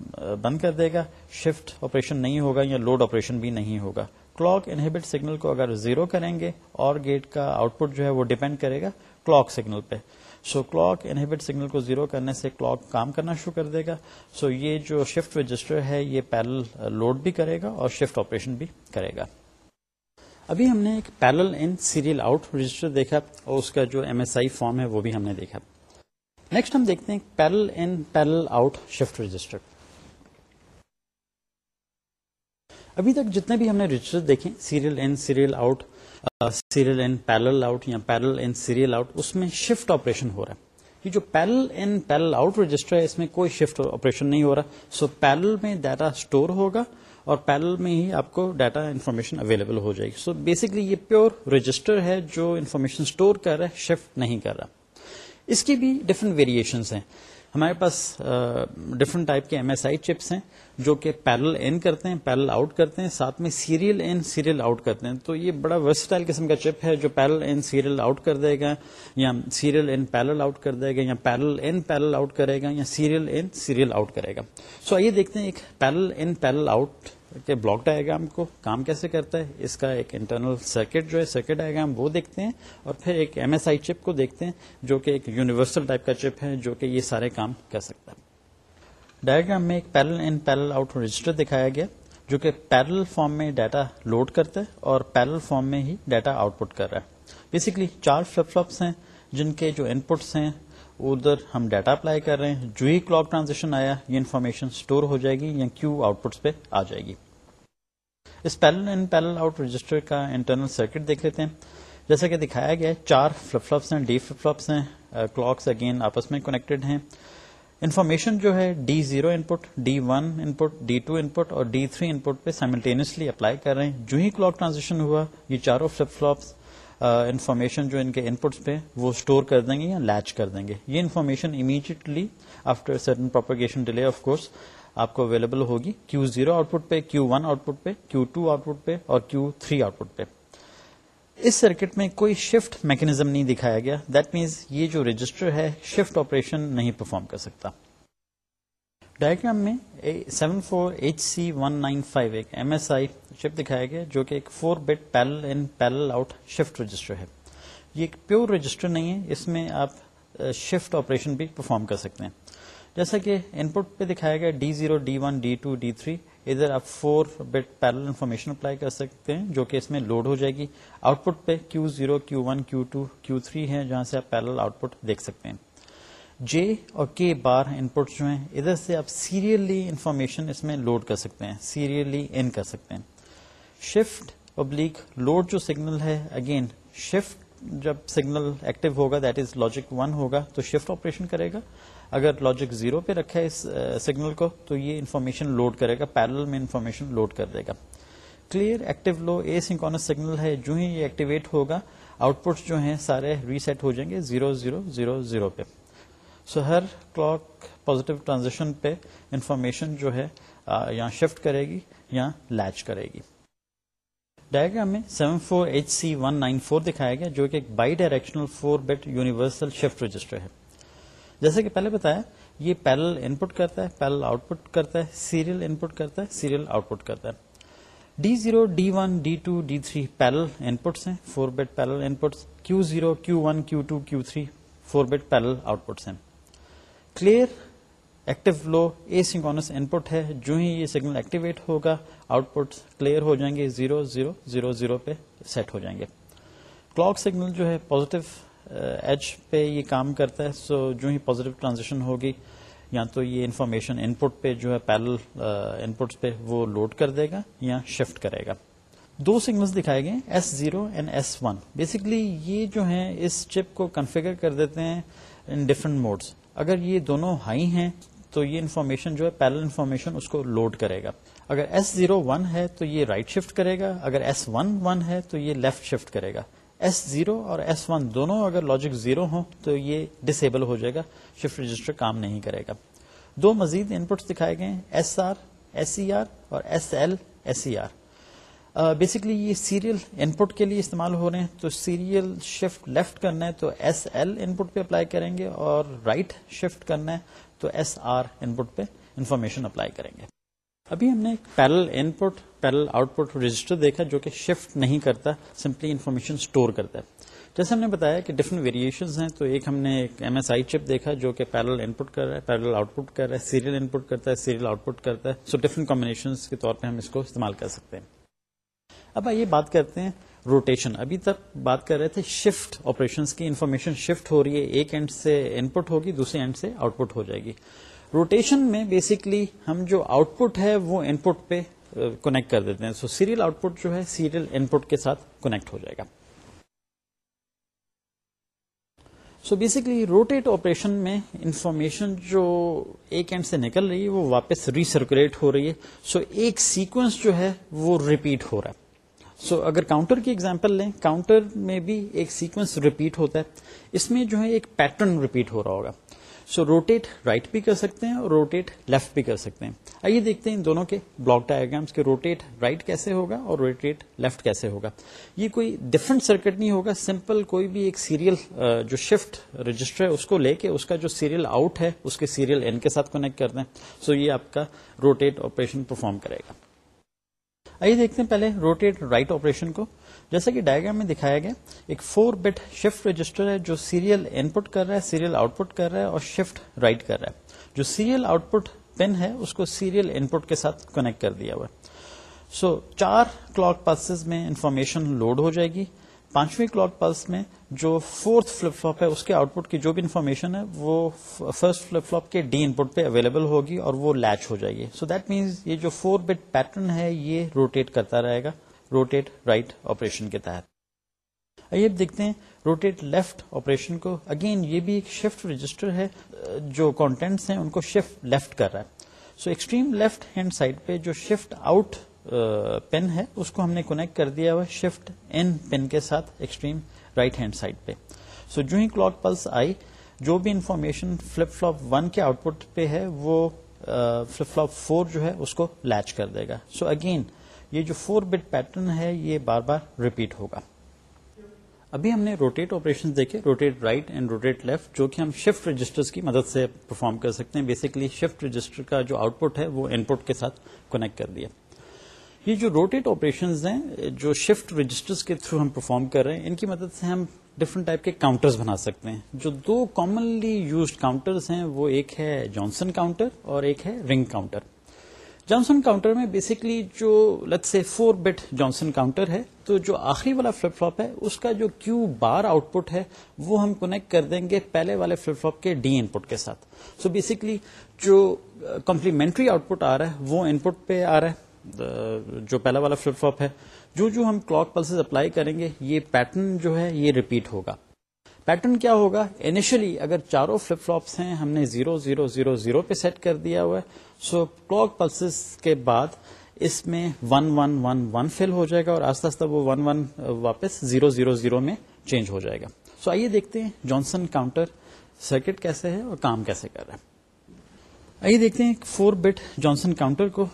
بند کر دے گا۔ شفٹ آپریشن نہیں ہوگا یا لوڈ آپریشن بھی نہیں ہوگا۔ کلاک انہیبٹ سگنل کو اگر زیرو کریں گے اور گیٹ کا آؤٹ پٹ جو ہے وہ ڈیپینڈ کرے گا کلاک سگنل پہ۔ سو کلاک انہیبٹ سگنل کو زیرو کرنے سے کلاک کام کرنا شروع کر دے گا۔ سو یہ جو شفٹ رجسٹر ہے یہ پیرل لوڈ بھی کرے گا اور شفٹ آپریشن بھی کرے گا۔ ابھی ہم نے ایک parallel in serial out register دیکھا اور اس کا جو ایم ایس آئی فارم ہے وہ بھی ہم نے دیکھا۔ نیکسٹ ہم دیکھتے ہیں parallel in parallel out shift register ابھی تک جتنے بھی ہم نے رجسٹر دیکھے serial in serial out serial in parallel out یا پیرل ان سیریل آؤٹ اس میں شفٹ آپریشن ہو رہا ہے۔ یہ جو parallel in parallel out register ہے اس میں کوئی شفٹ آپریشن نہیں ہو رہا۔ سو so, پیرل میں ڈیٹا اسٹور ہوگا۔ اور پیرل میں ہی آپ کو ڈاٹا انفارمیشن اویلیبل ہو جائے گی. سو بیسکلی یہ پیور رجسٹر ہے جو انفارمیشن اسٹور کر رہا ہے شفٹ نہیں کر رہا. اس کی بھی ڈفرنٹ ویریشنس ہیں. ہمارے پاس ڈفرنٹ ٹائپ کے ایم ایس آئی چپس ہیں جو کہ پیرل ان کرتے ہیں پیرل آؤٹ کرتے ہیں، ساتھ میں سیریل ان سیریل آؤٹ کرتے ہیں۔ تو یہ بڑا ورسٹائل قسم کا چپ ہے جو پیرل ان سیریل آؤٹ کر دے گا، یا سیریل ان پیرل آؤٹ کر دے گا، یا پیرل ان پیرل آؤٹ کرے گا، یا سیریل ان سیریل آؤٹ کرے گا۔ سو آئیے دیکھتے ہیں ایک پیرل ان پیرل آؤٹ کہ بلاک ڈائگرام کو کام کیسے کرتا ہے؟ اس کا ایک انٹرنل سرکٹ جو ہے سرکٹ ڈائگرام وہ دیکھتے ہیں اور پھر ایک ایم ایس آئی چپ کو دیکھتے ہیں جو کہ ایک یونیورسل ٹائپ کا چپ ہے جو کہ یہ سارے کام کر سکتا ہے۔ ڈائگرام میں ایک parallel in parallel out register دکھایا گیا جو کہ پیرل فارم میں ڈیٹا لوڈ کرتا ہے اور پیرل فارم میں ہی ڈیٹا آؤٹ پٹ کر رہا ہے۔ بیسکلی چار فلپ فلپس ہیں جن کے جو ان پٹس ہیں ادھر ہم ڈیٹا اپلائی کر رہے ہیں۔ جو ہی کلاک ٹرانزیکشن آیا، یہ انفارمیشن اسٹور ہو جائے گی، یا کیو آؤٹ پٹس پہ آ جائے گی۔ اس parallel in parallel out register کا انٹرنل سرکٹ دیکھ لیتے ہیں۔ جیسا کہ دکھایا گیا چار فلپ فلپس ہیں، ڈی فلپ فلپس ہیں کلاکس اگین آپس میں کنیکٹڈ ہیں۔ انفارمیشن جو ہے، D zero input D one input D two input اور ڈی تھری ان پٹ پہ سائملٹینسلی اپلائی کر رہے ہیں۔ جو ہی کلاک ٹرانزیکشن ہوا، یہ چاروں فلپ فلپس انفارمیشن جو ان کے ان پٹس پہ وہ اسٹور کر دیں گے یا لیچ کر دیں گے۔ یہ information immediately after certain propagation delay of course آپ کو اویلیبل ہوگی۔ کیو زیرو آؤٹ پٹ پہ کیو ون آؤٹ پٹ پہ کیو ٹو آؤٹ پٹ پہ اور کیو تھری آؤٹ پٹ پہ۔ اس سرکٹ میں کوئی شفٹ میکنیزم نہیں دکھایا گیا۔ دیٹ مینس یہ جو رجسٹر ہے شفٹ آپریشن نہیں پرفارم کر سکتا۔ ڈائگرام میں seven four H C one nine five ایک ایم ایس آئی چپ دکھایا گیا جو کہ ایک four bit parallel in parallel out shift register ہے۔ یہ ایک پیور رجسٹر نہیں ہے، اس میں آپ شفٹ آپریشن بھی پرفارم کر سکتے ہیں۔ جیسا کہ ان پٹ پہ دکھایا گیا D zero D one D two D three ادھر آپ four bit parallel information apply کر سکتے ہیں، جو کہ اس میں لوڈ ہو جائے گی۔ آؤٹ پٹ پہ Q zero Q one Q two Q three ہے جہاں سے آپ پیرل آؤٹ پٹ دیکھ سکتے ہیں۔ جے اور کے بار انپٹ جو ہیں، ادھر سے آپ سیریلی انفارمیشن اس میں لوڈ کر سکتے ہیں سیریلی ان کر سکتے ہیں۔ شفٹ ابلیک لوڈ جو سگنل ہے اگین شفٹ جب سگنل ایکٹیو ہوگا دیٹ از لاجک ون ہوگا، تو شفٹ آپریشن کرے گا۔ اگر لاجک زیرو پہ رکھا ہے اس uh, سگنل کو، تو یہ انفارمیشن لوڈ کرے گا پیرل میں انفارمیشن لوڈ کر دے گا۔ Clear active low asynchronous signal ہے، جو ہی یہ ایکٹیویٹ ہوگا آؤٹ پٹ جو ہیں، سارے ریسیٹ ہو جائیں گے زیرو زیرو زیرو زیرو پہ۔ سو ہر کلاک پوزیٹو ٹرانزیکشن پہ انفارمیشن جو ہے یا شفٹ کرے گی یا لیچ کرے گی۔ ڈائگرام میں seven four H C one nine four دکھایا گیا، جو کہ ایک bidirectional four bit universal shift register ہے۔ جیسے کہ پہلے بتایا، یہ پیرل ان پٹ کرتا ہے پیرل آؤٹ پٹ کرتا ہے سیریل ان پٹ کرتا ہے سیریل آؤٹ پٹ کرتا ہے۔ D zero D one D two D three parallel inputs ہیں four bit parallel inputs Q zero Q one Q two Q three four bit parallel outputs ہیں۔ Clear active low asynchronous input ہے جو ہی یہ signal activate ہوگا output clear ہو جائیں گے زیرو زیرو زیرو زیرو پہ سیٹ ہو جائیں گے کلاک سگنل جو ہے پوزیٹو ایچ پہ یہ کام کرتا ہے سو جو ہی پازیٹیو ٹرانزیکشن ہوگی یا تو یہ انفارمیشن ان پٹ پہ جو ہے پیرل ان پٹس پہ وہ لوڈ کر دے گا یا شفٹ کرے گا دو سگنلس دکھائے گئے S zero and S one basically یہ جو ہے اس چپ کو کنفیگر کر دیتے ہیں ان ڈفرنٹ موڈس اگر یہ دونوں ہائی ہیں تو یہ انفارمیشن جو ہے پیرل انفارمیشن اس کو لوڈ کرے گا۔ اگر ایس زیرو ون ہے تو یہ رائٹ right شفٹ کرے گا۔ اگر ایس ون ون ہے تو یہ لیفٹ شفٹ کرے گا۔ ایس زیرو اور ایس ون دونوں اگر لاجک زیرو ہوں تو یہ ڈسیبل ہو جائے گا۔ شفٹ رجسٹر کام نہیں کرے گا۔ دو مزید ان پٹس دکھائے گئے S R S C R اور S L S C R basically یہ سیریل ان پٹ کے لیے استعمال ہو رہے ہیں۔ تو سیریل شفٹ لیفٹ کرنا ہے تو ایس ایل ان پٹ پہ اپلائی کریں گے اور رائٹ right شفٹ کرنا ہے تو ایس آر ان پٹ پہ انفارمیشن اپلائی کریں گے۔ ابھی ہم نے ایک parallel input parallel output register دیکھا جو کہ شفٹ نہیں کرتا سمپلی انفارمیشن اسٹور کرتا ہے۔ جیسے ہم نے بتایا کہ ڈفرنٹ ویریشن ہیں، تو ایک ہم نے ایک ایم ایس آئی چپ دیکھا جو کہ پیرل ان پٹ کر رہا ہے پیرل آؤٹ پٹ کر رہا ہے سیریل ان پٹ کرتا ہے سیریل آؤٹ پٹ کرتا ہے۔ سو ڈفرنٹ کمبنیشن کے طور پہ ہم اس کو استعمال کر سکتے ہیں۔ اب آئیے بات کرتے ہیں روٹیشن ابھی تک بات کر رہے تھے شفٹ آپریشن کی. انفارمیشن شفٹ ہو رہی ہے. ایک اینڈ سے ان پٹ ہوگی، دوسرے اینڈ سے آؤٹ پٹ ہو جائے گی. روٹیشن میں بیسکلی ہم جو آؤٹ پٹ ہے وہ ان پٹ پہ کونیکٹ کر دیتے ہیں. سو سیریل آؤٹ پٹ جو ہے سیریل ان پٹ کے ساتھ کونیکٹ ہو جائے گا. سو بیسکلی روٹیٹ آپریشن میں انفارمیشن جو ایک اینڈ سے نکل رہی ہے، وہ واپس ریسرکولیٹ ہو رہی ہے. سو so ایک سیکوینس جو ہے، وہ ریپیٹ ہو رہا ہے. سو so اگر کاؤنٹر کی ایگزامپل لیں کاؤنٹر میں بھی ایک سیکوینس ریپیٹ ہوتا ہے۔ اس میں جو ہے ایک پیٹرن ریپیٹ ہو رہا ہوگا۔ سو روٹیٹ رائٹ بھی کر سکتے ہیں اور روٹیٹ لیفٹ بھی کر سکتے ہیں۔ آئیے دیکھتے ہیں ان دونوں کے بلاک ڈائگرامس کے روٹیٹ رائٹ کیسے ہوگا اور روٹیٹ لیفٹ کیسے ہوگا۔ یہ کوئی ڈفرنٹ سرکٹ نہیں ہوگا سمپل کوئی بھی ایک سیریل جو شفٹ رجسٹر ہے، اس کو لے کے اس کا جو سیریل آؤٹ ہے، اس کے سیریل ان کے ساتھ کنیکٹ کر دیں سو یہ آپ کا روٹیٹ آپریشن پرفارم کرے گا۔ آئیے دیکھتے ہیں پہلے روٹیٹ رائٹ آپریشن کو۔ جیسا کہ ڈائگرام میں دکھایا گیا ایک فور بٹ شفٹ رجسٹر ہے جو سیریل ان پٹ کر رہا ہے سیریل آؤٹ پٹ کر رہا ہے اور شفٹ رائٹ کر رہا ہے۔ جو سیریل آؤٹ پٹ پن ہے اس کو سیریل ان پٹ کے ساتھ کنیکٹ کر دیا ہوا ہے۔ سو so, چار کلاک پلسز میں انفارمیشن لوڈ ہو جائے گی۔ پانچویں کلاک پلس میں جو فورتھ فلپ فلوپ ہے، اس کے آؤٹ پٹ کی جو بھی انفارمیشن ہے، وہ فرسٹ فلپ فلوپ کے ڈی ان پٹ پہ اویلیبل ہوگی اور وہ لیچ ہو جائے گی۔ سو دیٹ مینس یہ جو فور بٹ پیٹرن ہے، یہ روٹیٹ کرتا رہے گا۔ روٹیٹ رائٹ آپریشن کے تحت۔ آئیے اب دیکھتے ہیں روٹیٹ لیفٹ آپریشن کو۔ اگین یہ بھی ایک شفٹ رجسٹر ہے، جو کانٹینٹس ہیں، ان کو شفٹ لیفٹ کر رہا ہے۔ So extreme left hand side پہ جو شفٹ آؤٹ پین ہے، اس کو ہم نے کونیکٹ کر دیا ہوا شفٹ ان پن کے ساتھ ایکسٹریم رائٹ ہینڈ سائڈ پہ۔ سو جو ہی کلاک پلس آئی، جو بھی انفارمیشن فلپ فلوپ ون کے آؤٹ پٹ پہ ہے، وہ فلپ فلوپ فور جو ہے، اس کو لیچ کر دے گا۔ سو اگین یہ جو فور بٹ پیٹرن ہے، یہ بار بار ریپیٹ ہوگا۔ ابھی ہم نے روٹیٹ آپریشن دیکھے rotate right and rotate left جو کہ ہم شفٹ رجسٹر کی مدد سے پرفارم کر سکتے ہیں۔ بیسکلی شفٹ رجسٹر کا جو آؤٹ پٹ ہے، وہ ان پٹ کے ساتھ کنیکٹ کر دیا۔ یہ جو روٹیٹ آپریشن ہیں، جو شفٹ رجسٹر کے تھرو ہم پرفارم کر رہے ہیں، ان کی مدد سے ہم ڈفرنٹ ٹائپ کے کاؤنٹرز بنا سکتے ہیں۔ جو دو کامنلی یوزڈ کاؤنٹرز ہیں، وہ ایک ہے جانسن کاؤنٹر اور ایک ہے رنگ کاؤنٹر جانسن کاؤنٹر میں بیسکلی جو لت سے فور بٹ جانسن کاؤنٹر ہے، تو جو آخری والا فلپ فلوپ ہے، اس کا جو کیو بار آؤٹ پٹ ہے، وہ ہم کنیکٹ کر دیں گے پہلے والے فلپ فلوپ کے ڈی ان پٹ کے ساتھ۔ سو so بیسکلی جو کمپلیمنٹری آؤٹ پٹ آ رہا ہے، وہ ان پٹ پہ آ رہا ہے۔ جو پہلا والا فلپ فلوپ ہے، جو جو ہم کلاک پلس اپلائی کریں گے، یہ پیٹرن جو ہے، یہ ریپیٹ ہوگا۔ پیٹرن کیا ہوگا؟ انیشلی اگر چاروں فلپ فلوپس ہیں، ہم نے زیرو زیرو زیرو زیرو پہ سیٹ کر دیا ہوا ہے۔ سو کلاک پلسز کے بعد اس میں one one one one full ہو جائے گا اور آستہ آستہ وہ ون ون واپس زیرو زیرو زیرو میں چینج ہو جائے گا۔ سو آئیے دیکھتے ہیں جانسن کاؤنٹر سرکٹ کیسے ہے اور کام کیسے کر رہا ہے۔ آئیے دیکھتے ہیں فور بٹ جانسن کاؤنٹر کو۔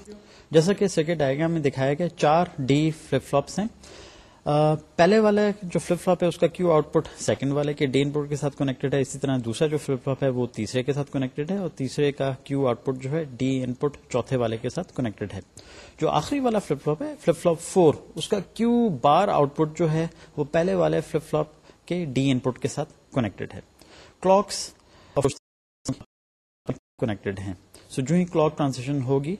جیسا کہ سرکٹ ڈائگرام میں دکھایا گیا چار ڈی فلپ فلوپس ہیں پہلے والا جو فلپ فلوپ ہے، اس کا کیو آؤٹ پٹ سیکنڈ والے کے ڈی ان پٹ کے ساتھ کنیکٹڈ ہے۔ اسی طرح دوسرا جو فلپ فلوپ ہے، وہ تیسرے کے ساتھ کنیکٹڈ ہے اور تیسرے کا کیو آؤٹ پٹ جو ہے ڈی ان پٹ چوتھے والے کے ساتھ کنیکٹڈ ہے۔ جو آخری والا فلپ فلوپ ہے فلپ فلوپ فور اس کا کیو بار آؤٹ پٹ جو ہے، وہ پہلے والے فلپ فلوپ کے ڈی ان پٹ کے ساتھ کنیکٹڈ ہے۔ کلاکس کنیکٹڈ ہیں۔ سو جو ہی کلاک ٹرانزیکشن ہوگی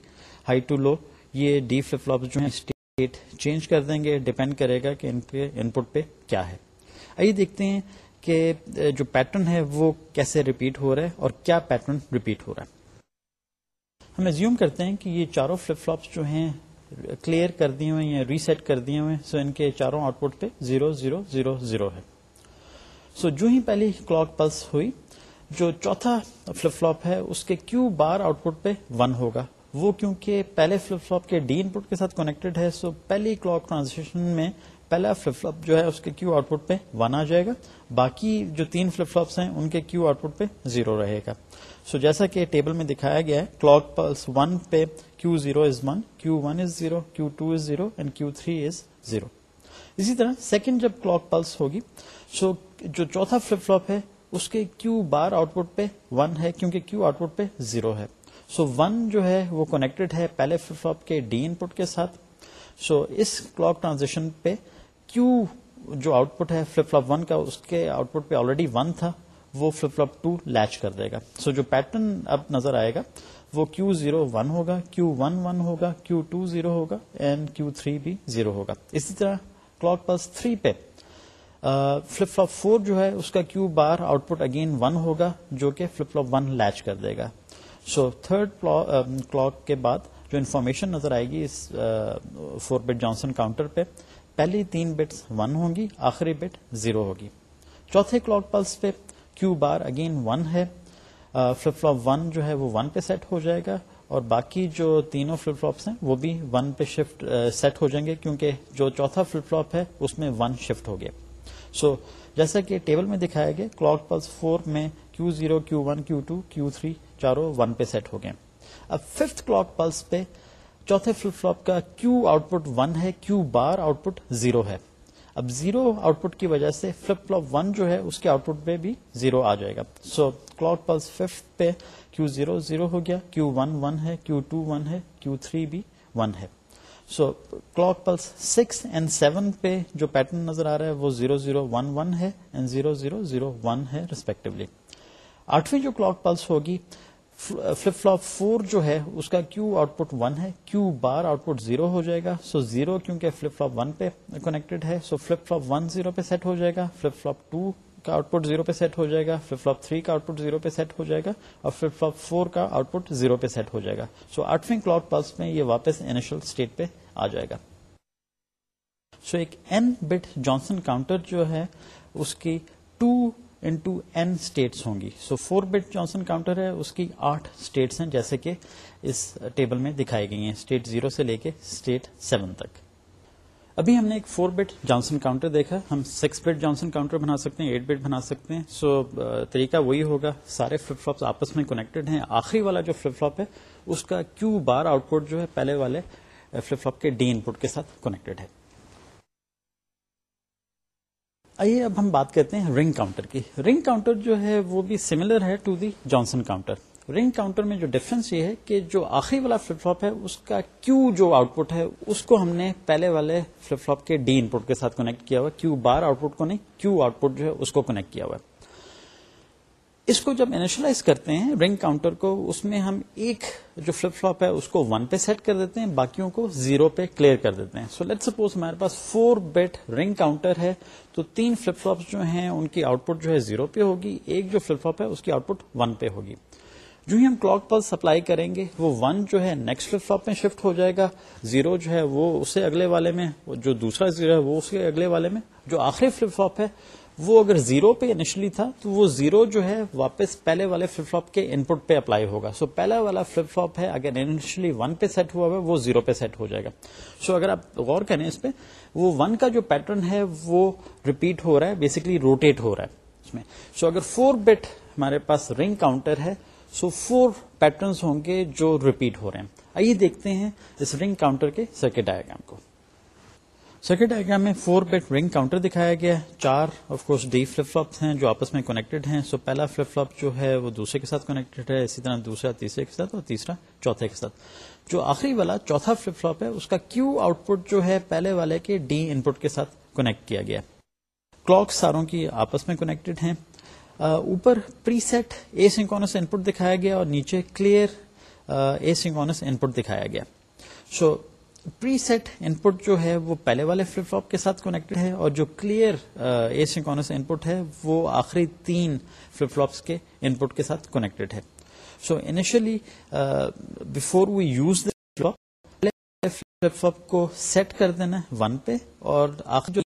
ہائی ٹو لو، یہ ڈی فلپ فلوپ جو ہے چینج کر دیں گے ڈپینڈ کرے گا کہ ان کے ان پٹ پہ کیا ہے۔ آئیے دیکھتے ہیں کہ جو پیٹرن ہے، وہ کیسے ریپیٹ ہو رہا ہے اور کیا پیٹرن ریپیٹ ہو رہا ہے۔ ہم ایزیوم کرتے ہیں کہ یہ چاروں فلپ فلوپس جو ہیں کلیئر کر دیے ہوئے یا ریسیٹ کر دیے ہوئے سو ان کے چاروں آؤٹ پٹ پہ زیرو زیرو زیرو زیرو ہے۔ سو جو ہی پہلی کلاک پلس ہوئی، جو چوتھا فلپ فلوپ ہے، اس کے کیو بار آؤٹ پٹ پہ ون ہوگا؟ وہ کیونکہ پہلے فلپ فلوپ کے ڈی ان پٹ کے ساتھ کنیکٹڈ ہے سو پہلی کلاک ٹرانزیکشن میں پہلا فلپ فلوپ جو ہے اس کے کیو آؤٹ پٹ پہ ون آ جائے گا۔ باقی جو تین فلپ فلوپس ہیں، ان کے کیو آؤٹ پٹ پہ زیرو رہے گا۔ سو جیسا کہ ٹیبل میں دکھایا گیا ہے کلاک پلس ون پہ Q zero is one Q one is zero Q two is zero and Q three is zero اسی طرح سیکنڈ جب کلاک پلس ہوگی سو جو چوتھا فلپ فلوپ ہے، اس کے کیو بار آؤٹ پٹ پہ ون ہے کیونکہ کیو آؤٹ پٹ پہ زیرو ہے۔ سو ون جو ہے وہ کنیکٹڈ ہے پہلے فلپ فلوپ کے ڈی ان پٹ کے ساتھ. سو اس کلاک ٹرانزیکشن پہ کیو جو آؤٹ پٹ ہے فلپ فلوپ ون کا، اس کے آؤٹ پٹ پہ آلریڈی ون تھا، وہ فلپ فلوپ ٹو لیچ کر دے گا۔ سو جو پیٹرن اب نظر آئے گا، وہ کیو زیرو ون ہوگا کیو ون ون ہوگا کیو ٹو زیرو ہوگا اینڈ کیو تھری بھی زیرو ہوگا۔ اسی طرح کلاک پلس تھری پہ فلپ فلوپ فور جو ہے، اس کا Q bar output again one ہوگا، جو کہ فلپ فلوپ ون لیچ کر دے گا۔ سو تھرڈ کلاک کے بعد جو انفارمیشن نظر آئے گی اس فور بٹ جانسن کاؤنٹر پہ، پہلی تین بٹس ون ہوں گی، آخری بٹ زیرو ہوگی. چوتھے کلاک پلس پہ کیو بار اگین ون ہے فلپ فلوپ ون جو ہے وہ ون پہ سیٹ ہو جائے گا، اور باقی جو تینوں فلپ فلوپس ہیں وہ بھی ون پہ شفٹ سیٹ uh, ہو جائیں گے کیونکہ جو چوتھا فلپ فلوپ ہے اس میں ون شفٹ ہو گیا. سو جیسا کہ ٹیبل میں دکھایا گیا کلاک پلس فور میں Q zero, Q one, Q two, Q three, چاروں ون پہ سیٹ ہو گئے اب ففتھ کلاک پلس پہ چوتھے فلپ فلوپ کا کیو آؤٹ پٹ ون ہے، کیو بار آؤٹ پٹ زیرو ہے۔ اب زیرو آؤٹ پٹ کی وجہ سے فلپ فلوپ ون جو ہے، اس کے آؤٹ پٹ پہ بھی زیرو آ جائے گا۔ سو کلاک پلس ففتھ پہ کیو زیرو زیرو ہو گیا، کیو ون ون ہے، کیو ٹو ون ہے، کیو تھری بھی ون ہے۔ So clock pulse six and seven پہ جو پیٹرن نظر آ رہا ہے وہ زیرو زیرو ون ون ہے and zero zero zero one ہے ریسپیکٹولی آٹھویں جو کلاک پلس ہوگی فلپ فلوپ فور جو ہے اس کا کیو آؤٹ پٹ ون ہے کیو بار آؤٹ پٹ زیرو ہو جائے گا سو زیرو کیونکہ فلپ فلوپ ون پہ کنیکٹڈ ہے so flip flop one zero پہ سیٹ ہو جائے گا فلپ فلوپ ٹو کا آؤٹ پٹ زیرو پہ سیٹ ہو جائے گا فلپ فلوپ تھری کا آؤٹ پٹ زیرو پہ سیٹ ہو جائے گا اور فلپ فلوپ فور کا آؤٹ پٹ زیرو پہ سیٹ ہو جائے گا۔ سو آٹھویں کلاک پلس میں یہ واپس انیشل اسٹیٹ پہ آ جائے گا۔ سو so, ایک این بٹ جانسن کاؤنٹر جو ہے اس کی ٹو انٹو این اسٹیٹس ہوں گی۔ So four bit Johnson counter ہے اس کی آٹھ اسٹیٹس ہیں جیسے کہ اس ٹیبل میں دکھائی گئی ہیں۔ اسٹیٹ زیرو سے لے کے اسٹیٹ سیون تک۔ ابھی ہم نے ایک فور بٹ جانسن کاؤنٹر دیکھا۔ ہم سکس بٹ جانسن کاؤنٹر بنا سکتے ہیں ایٹ بٹ بنا سکتے ہیں۔ سو طریقہ وہی ہوگا۔ سارے فلپ فلوپس آپس میں کنیکٹڈ ہیں۔ آخری والا جو فلپ فلوپ ہے، اس کا کیو بار آؤٹ پٹ جو ہے پہلے والے فلپ فلوپ کے ڈی ان پٹ کے ساتھ کنیکٹڈ ہے۔ آئیے اب ہم بات کرتے ہیں رنگ کاؤنٹر کی۔ رنگ کاؤنٹر جو ہے وہ بھی سملر ہے to the Johnson counter ring counter میں جو ڈفرنس یہ ہے کہ جو آخری والا فلپ فلوپ ہے، اس کا کیو جو آؤٹ پٹ ہے، اس کو ہم نے پہلے والے فلپ فلوپ کے ڈی ان پٹ کے ساتھ کنیکٹ کیا ہوا۔ کیو بار آؤٹ پٹ کو نہیں کیو آؤٹ پٹ جو ہے، اس کو کنیکٹ کیا ہوا۔ ہے اس کو جب انیشلائز کرتے ہیں رنگ کاؤنٹر کو، اس میں ہم ایک جو فلپ فلوپ ہے، اس کو ون پہ سیٹ کر دیتے ہیں، باقیوں کو زیرو پہ کلیئر کر دیتے ہیں۔ سو لیٹ سپوز ہمارے پاس فور بیٹ رنگ کاؤنٹر ہے، تو تین فلپ فلوپس جو ہیں، ان کی آؤٹ پٹ جو ہے زیرو پہ ہوگی۔ ایک جو فلپ فلوپ ہے، اس کی آؤٹ پٹ ون پہ ہوگی۔ جو ہی ہم کلاک پل سپلائی کریں گے وہ ون جو ہے نیکسٹ فلپ فلوپ میں شفٹ ہو جائے گا زیرو جو ہے وہ اسے اگلے والے میں جو دوسرا زیرو ہے وہ اس کے اگلے والے میں جو آخری فلپ فلوپ ہے وہ اگر زیرو پہ انیشلی تھا تو وہ زیرو جو ہے واپس پہلے والے فلپ فلوپ کے ان پٹ پہ اپلائی ہوگا۔ سو so, پہلا والا فلپ فلوپ ہے اگر انیشلی ون پہ سیٹ ہوا ہوا وہ زیرو پہ سیٹ ہو جائے گا۔ سو so, اگر آپ غور کریں اس پہ وہ ون کا جو پیٹرن ہے وہ ریپیٹ ہو رہا ہے بیسکلی روٹیٹ ہو رہا ہے اس میں۔ سو so, اگر فور بٹ ہمارے پاس رنگ کاؤنٹر ہے سو فور پیٹرنس ہوں گے جو ریپیٹ ہو رہے ہیں آئیے دیکھتے ہیں اس رنگ کاؤنٹر کے سرکٹ ڈائگرام کو سرکٹ ڈائگرام میں فور بیٹ رنگ کاؤنٹر دکھایا گیا ہے چار of course D flip flop ہیں جو آپس میں کنیکٹڈ ہیں سو پہلا فلپ فلوپ جو ہے وہ دوسرے کے ساتھ کنیکٹڈ ہے اسی طرح دوسرا تیسرے کے ساتھ اور تیسرا چوتھے کے ساتھ جو آخری والا چوتھا فلپ فلوپ ہے اس کا کیو آؤٹ پٹ جو ہے پہلے والے کے ڈی ان پٹ کے ساتھ کنیکٹ کیا گیا کلاک ساروں کی آپس میں کنیکٹڈ ہیں اوپر پری سیٹ اے سنکونس ان پٹ دکھایا گیا اور نیچے کلیئر اے سنکونس ان پٹ دکھایا گیا۔ سو پری سیٹ ان پٹ جو ہے، وہ پہلے والے فلپ فلوپ کے ساتھ کنیکٹڈ ہے اور جو کلیئر اے سنکونس ان پٹ ہے، وہ آخری تین فلپ فلوپس کے ان پٹ کے ساتھ کنیکٹڈ ہے۔ So initially before we use flip flop کو سیٹ کر دینا ون پہ اور آخر جو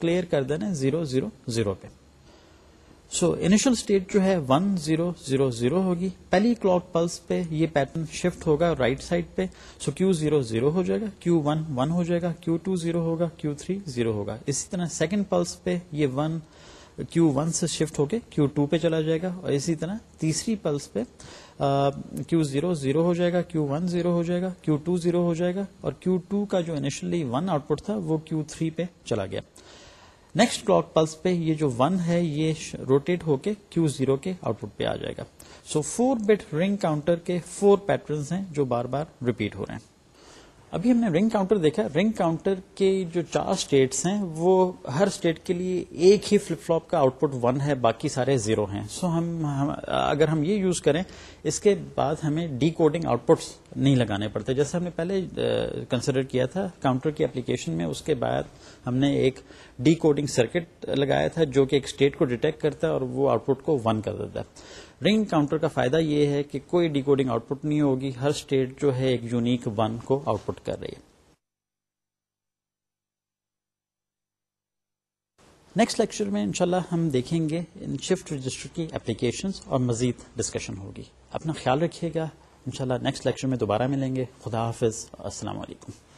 کلیئر کر دینا زیرو زیرو زیرو پہ۔ سو انیشل اسٹیٹ جو ہے ون زیرو زیرو زیرو ہوگی۔ پہلی کلاک پلس پہ یہ پیٹرن شفٹ ہوگا رائٹ سائڈ پہ۔ سو کیو زیرو زیرو ہو جائے گا کیو ون ون ہو جائے گا کیو ٹو زیرو ہوگا کیو تھری زیرو ہوگا۔ اسی طرح سیکنڈ پلس پہ یہ ون کیو ون سے شفٹ ہو کے کیو ٹو پہ چلا جائے گا۔ اور اسی طرح تیسری پلس پہ کیو زیرو زیرو ہو جائے گا کیو ون زیرو ہو جائے گا کیو ٹو زیرو ہو جائے گا۔ اور کیو ٹو کا جو انیشلی ون آؤٹ پٹ تھا وہ کیو تھری پہ چلا گیا۔ نیکسٹ کلاک پلس پہ یہ جو ون ہے، یہ روٹیٹ ہو کے کیو زیرو کے آؤٹ پٹ پہ آ جائے گا۔ So four bit ring counter کے فور پیٹرنس ہیں جو بار بار ریپیٹ ہو رہے ہیں۔ ابھی ہم نے رنگ کاؤنٹر دیکھا رنگ کاؤنٹر کے جو چار اسٹیٹس ہیں، وہ ہر اسٹیٹ کے لیے ایک ہی فلپ فلوپ کا آؤٹ پٹ ون ہے، باقی سارے زیرو ہیں۔ سو so ہم اگر ہم یہ یوز کریں، اس کے بعد ہمیں ڈی کوڈنگ آؤٹ پٹس نہیں لگانے پڑتے۔ جیسے ہم نے پہلے کنسیڈر کیا تھا کاؤنٹر کی اپلیکیشن میں، اس کے بعد ہم نے ایک ڈی کوڈنگ سرکٹ لگایا تھا، جو کہ ایک اسٹیٹ کو ڈیٹیکٹ کرتا ہے اور وہ آؤٹ پٹ کو ون کر دیتا ہے۔ رنگ کاؤنٹر کا فائدہ یہ ہے کہ کوئی ڈیکوڈنگ آؤٹ پٹ نہیں ہوگی، ہر اسٹیٹ جو ہے ایک یونیک ون کو آؤٹ پٹ کر رہی ہے۔ نیکسٹ لیکچر میں انشاءاللہ ہم دیکھیں گے ان شفٹ رجسٹر کی اپلیکیشنز اور مزید ڈسکشن ہوگی۔ اپنا خیال رکھیے گا۔ انشاءاللہ نیکسٹ لیکچر میں دوبارہ ملیں گے۔ خدا حافظ۔ السلام علیکم۔